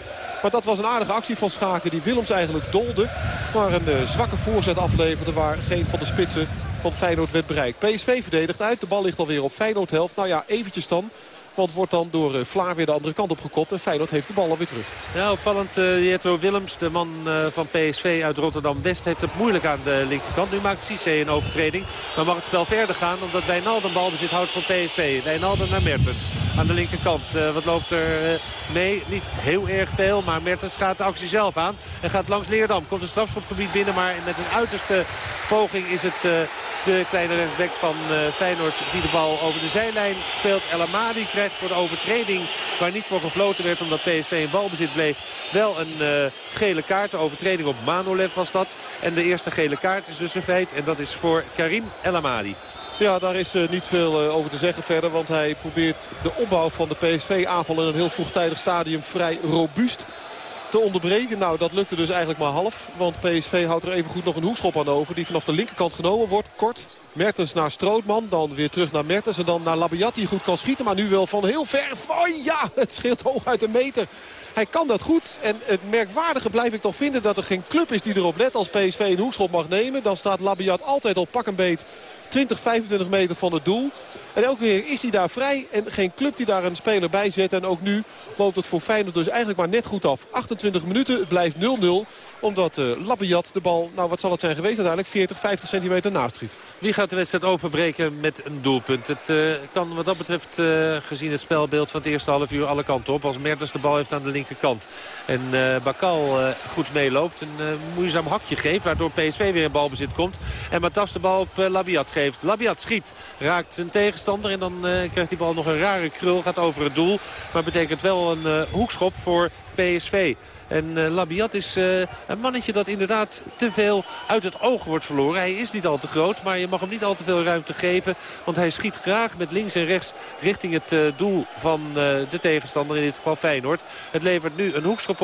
Maar dat was een aardige actie van Schaken die Willems eigenlijk dolde. Maar een uh, zwakke voorzet afleverde waar geen van de spitsen van Feyenoord werd bereikt. PSV verdedigt uit. De bal ligt alweer op Feyenoord helft. Nou ja, eventjes dan. Want wordt dan door uh, Vlaar weer de andere kant op gekopt. En Feyenoord heeft de bal alweer terug. Ja, opvallend. Uh, Jetro Willems, de man uh, van PSV uit Rotterdam-West, heeft het moeilijk aan de linkerkant. Nu maakt Cissé een overtreding. Maar mag het spel verder gaan omdat Wijnaldum balbezit houdt voor PSV. Wijnaldum naar Mertens aan de linkerkant. wat loopt er mee? Niet heel erg veel. Maar Mertens gaat de actie zelf aan. En gaat langs Leerdam. Komt een strafschopgebied binnen. Maar met een uiterste poging is het de kleine rechtsback van Feyenoord die de bal over de zijlijn speelt. El Amadi krijgt voor de overtreding waar niet voor gefloten werd omdat PSV in balbezit bleef. Wel een uh, gele kaart. De overtreding op Manolev was dat. En de eerste gele kaart is dus een feit. En dat is voor Karim El Amadi. Ja, daar is uh, niet veel uh, over te zeggen verder. Want hij probeert de opbouw van de PSV-aanval in een heel vroegtijdig stadium vrij robuust te onderbreken. Nou, dat lukte dus eigenlijk maar half. Want PSV houdt er even goed nog een hoekschop aan over. Die vanaf de linkerkant genomen wordt. Kort. Mertens naar Strootman. Dan weer terug naar Mertens. En dan naar Labiat die goed kan schieten. Maar nu wel van heel ver. Oh ja, het scheelt hoog uit een meter. Hij kan dat goed. En het merkwaardige blijf ik toch vinden dat er geen club is die erop let als PSV een hoekschop mag nemen. Dan staat Labiat altijd op pak een beet 20, 25 meter van het doel. En elke keer is hij daar vrij. En geen club die daar een speler bij zet. En ook nu loopt het voor Feyenoord dus eigenlijk maar net goed af. 28 minuten, het blijft 0-0 omdat uh, Labiat de bal, nou wat zal het zijn geweest uiteindelijk, 40, 50 centimeter naast schiet. Wie gaat de wedstrijd openbreken met een doelpunt? Het uh, kan wat dat betreft, uh, gezien het spelbeeld van het eerste half uur, alle kanten op. Als Mertens de bal heeft aan de linkerkant. En Bakal goed meeloopt, een moeizaam hakje geeft, waardoor PSV weer in balbezit komt. En Matas de bal op Labiat geeft. Labiat schiet, raakt zijn en dan krijgt die bal nog een rare krul, gaat over het doel. Maar betekent wel een hoekschop voor PSV. En uh, Labiat is een mannetje dat inderdaad te veel uit het oog wordt verloren. Hij is niet al te groot, maar je mag hem niet al te veel ruimte geven. Want hij schiet graag met links en rechts richting het doel van de tegenstander. In dit geval Feyenoord. Het levert nu een hoekschop op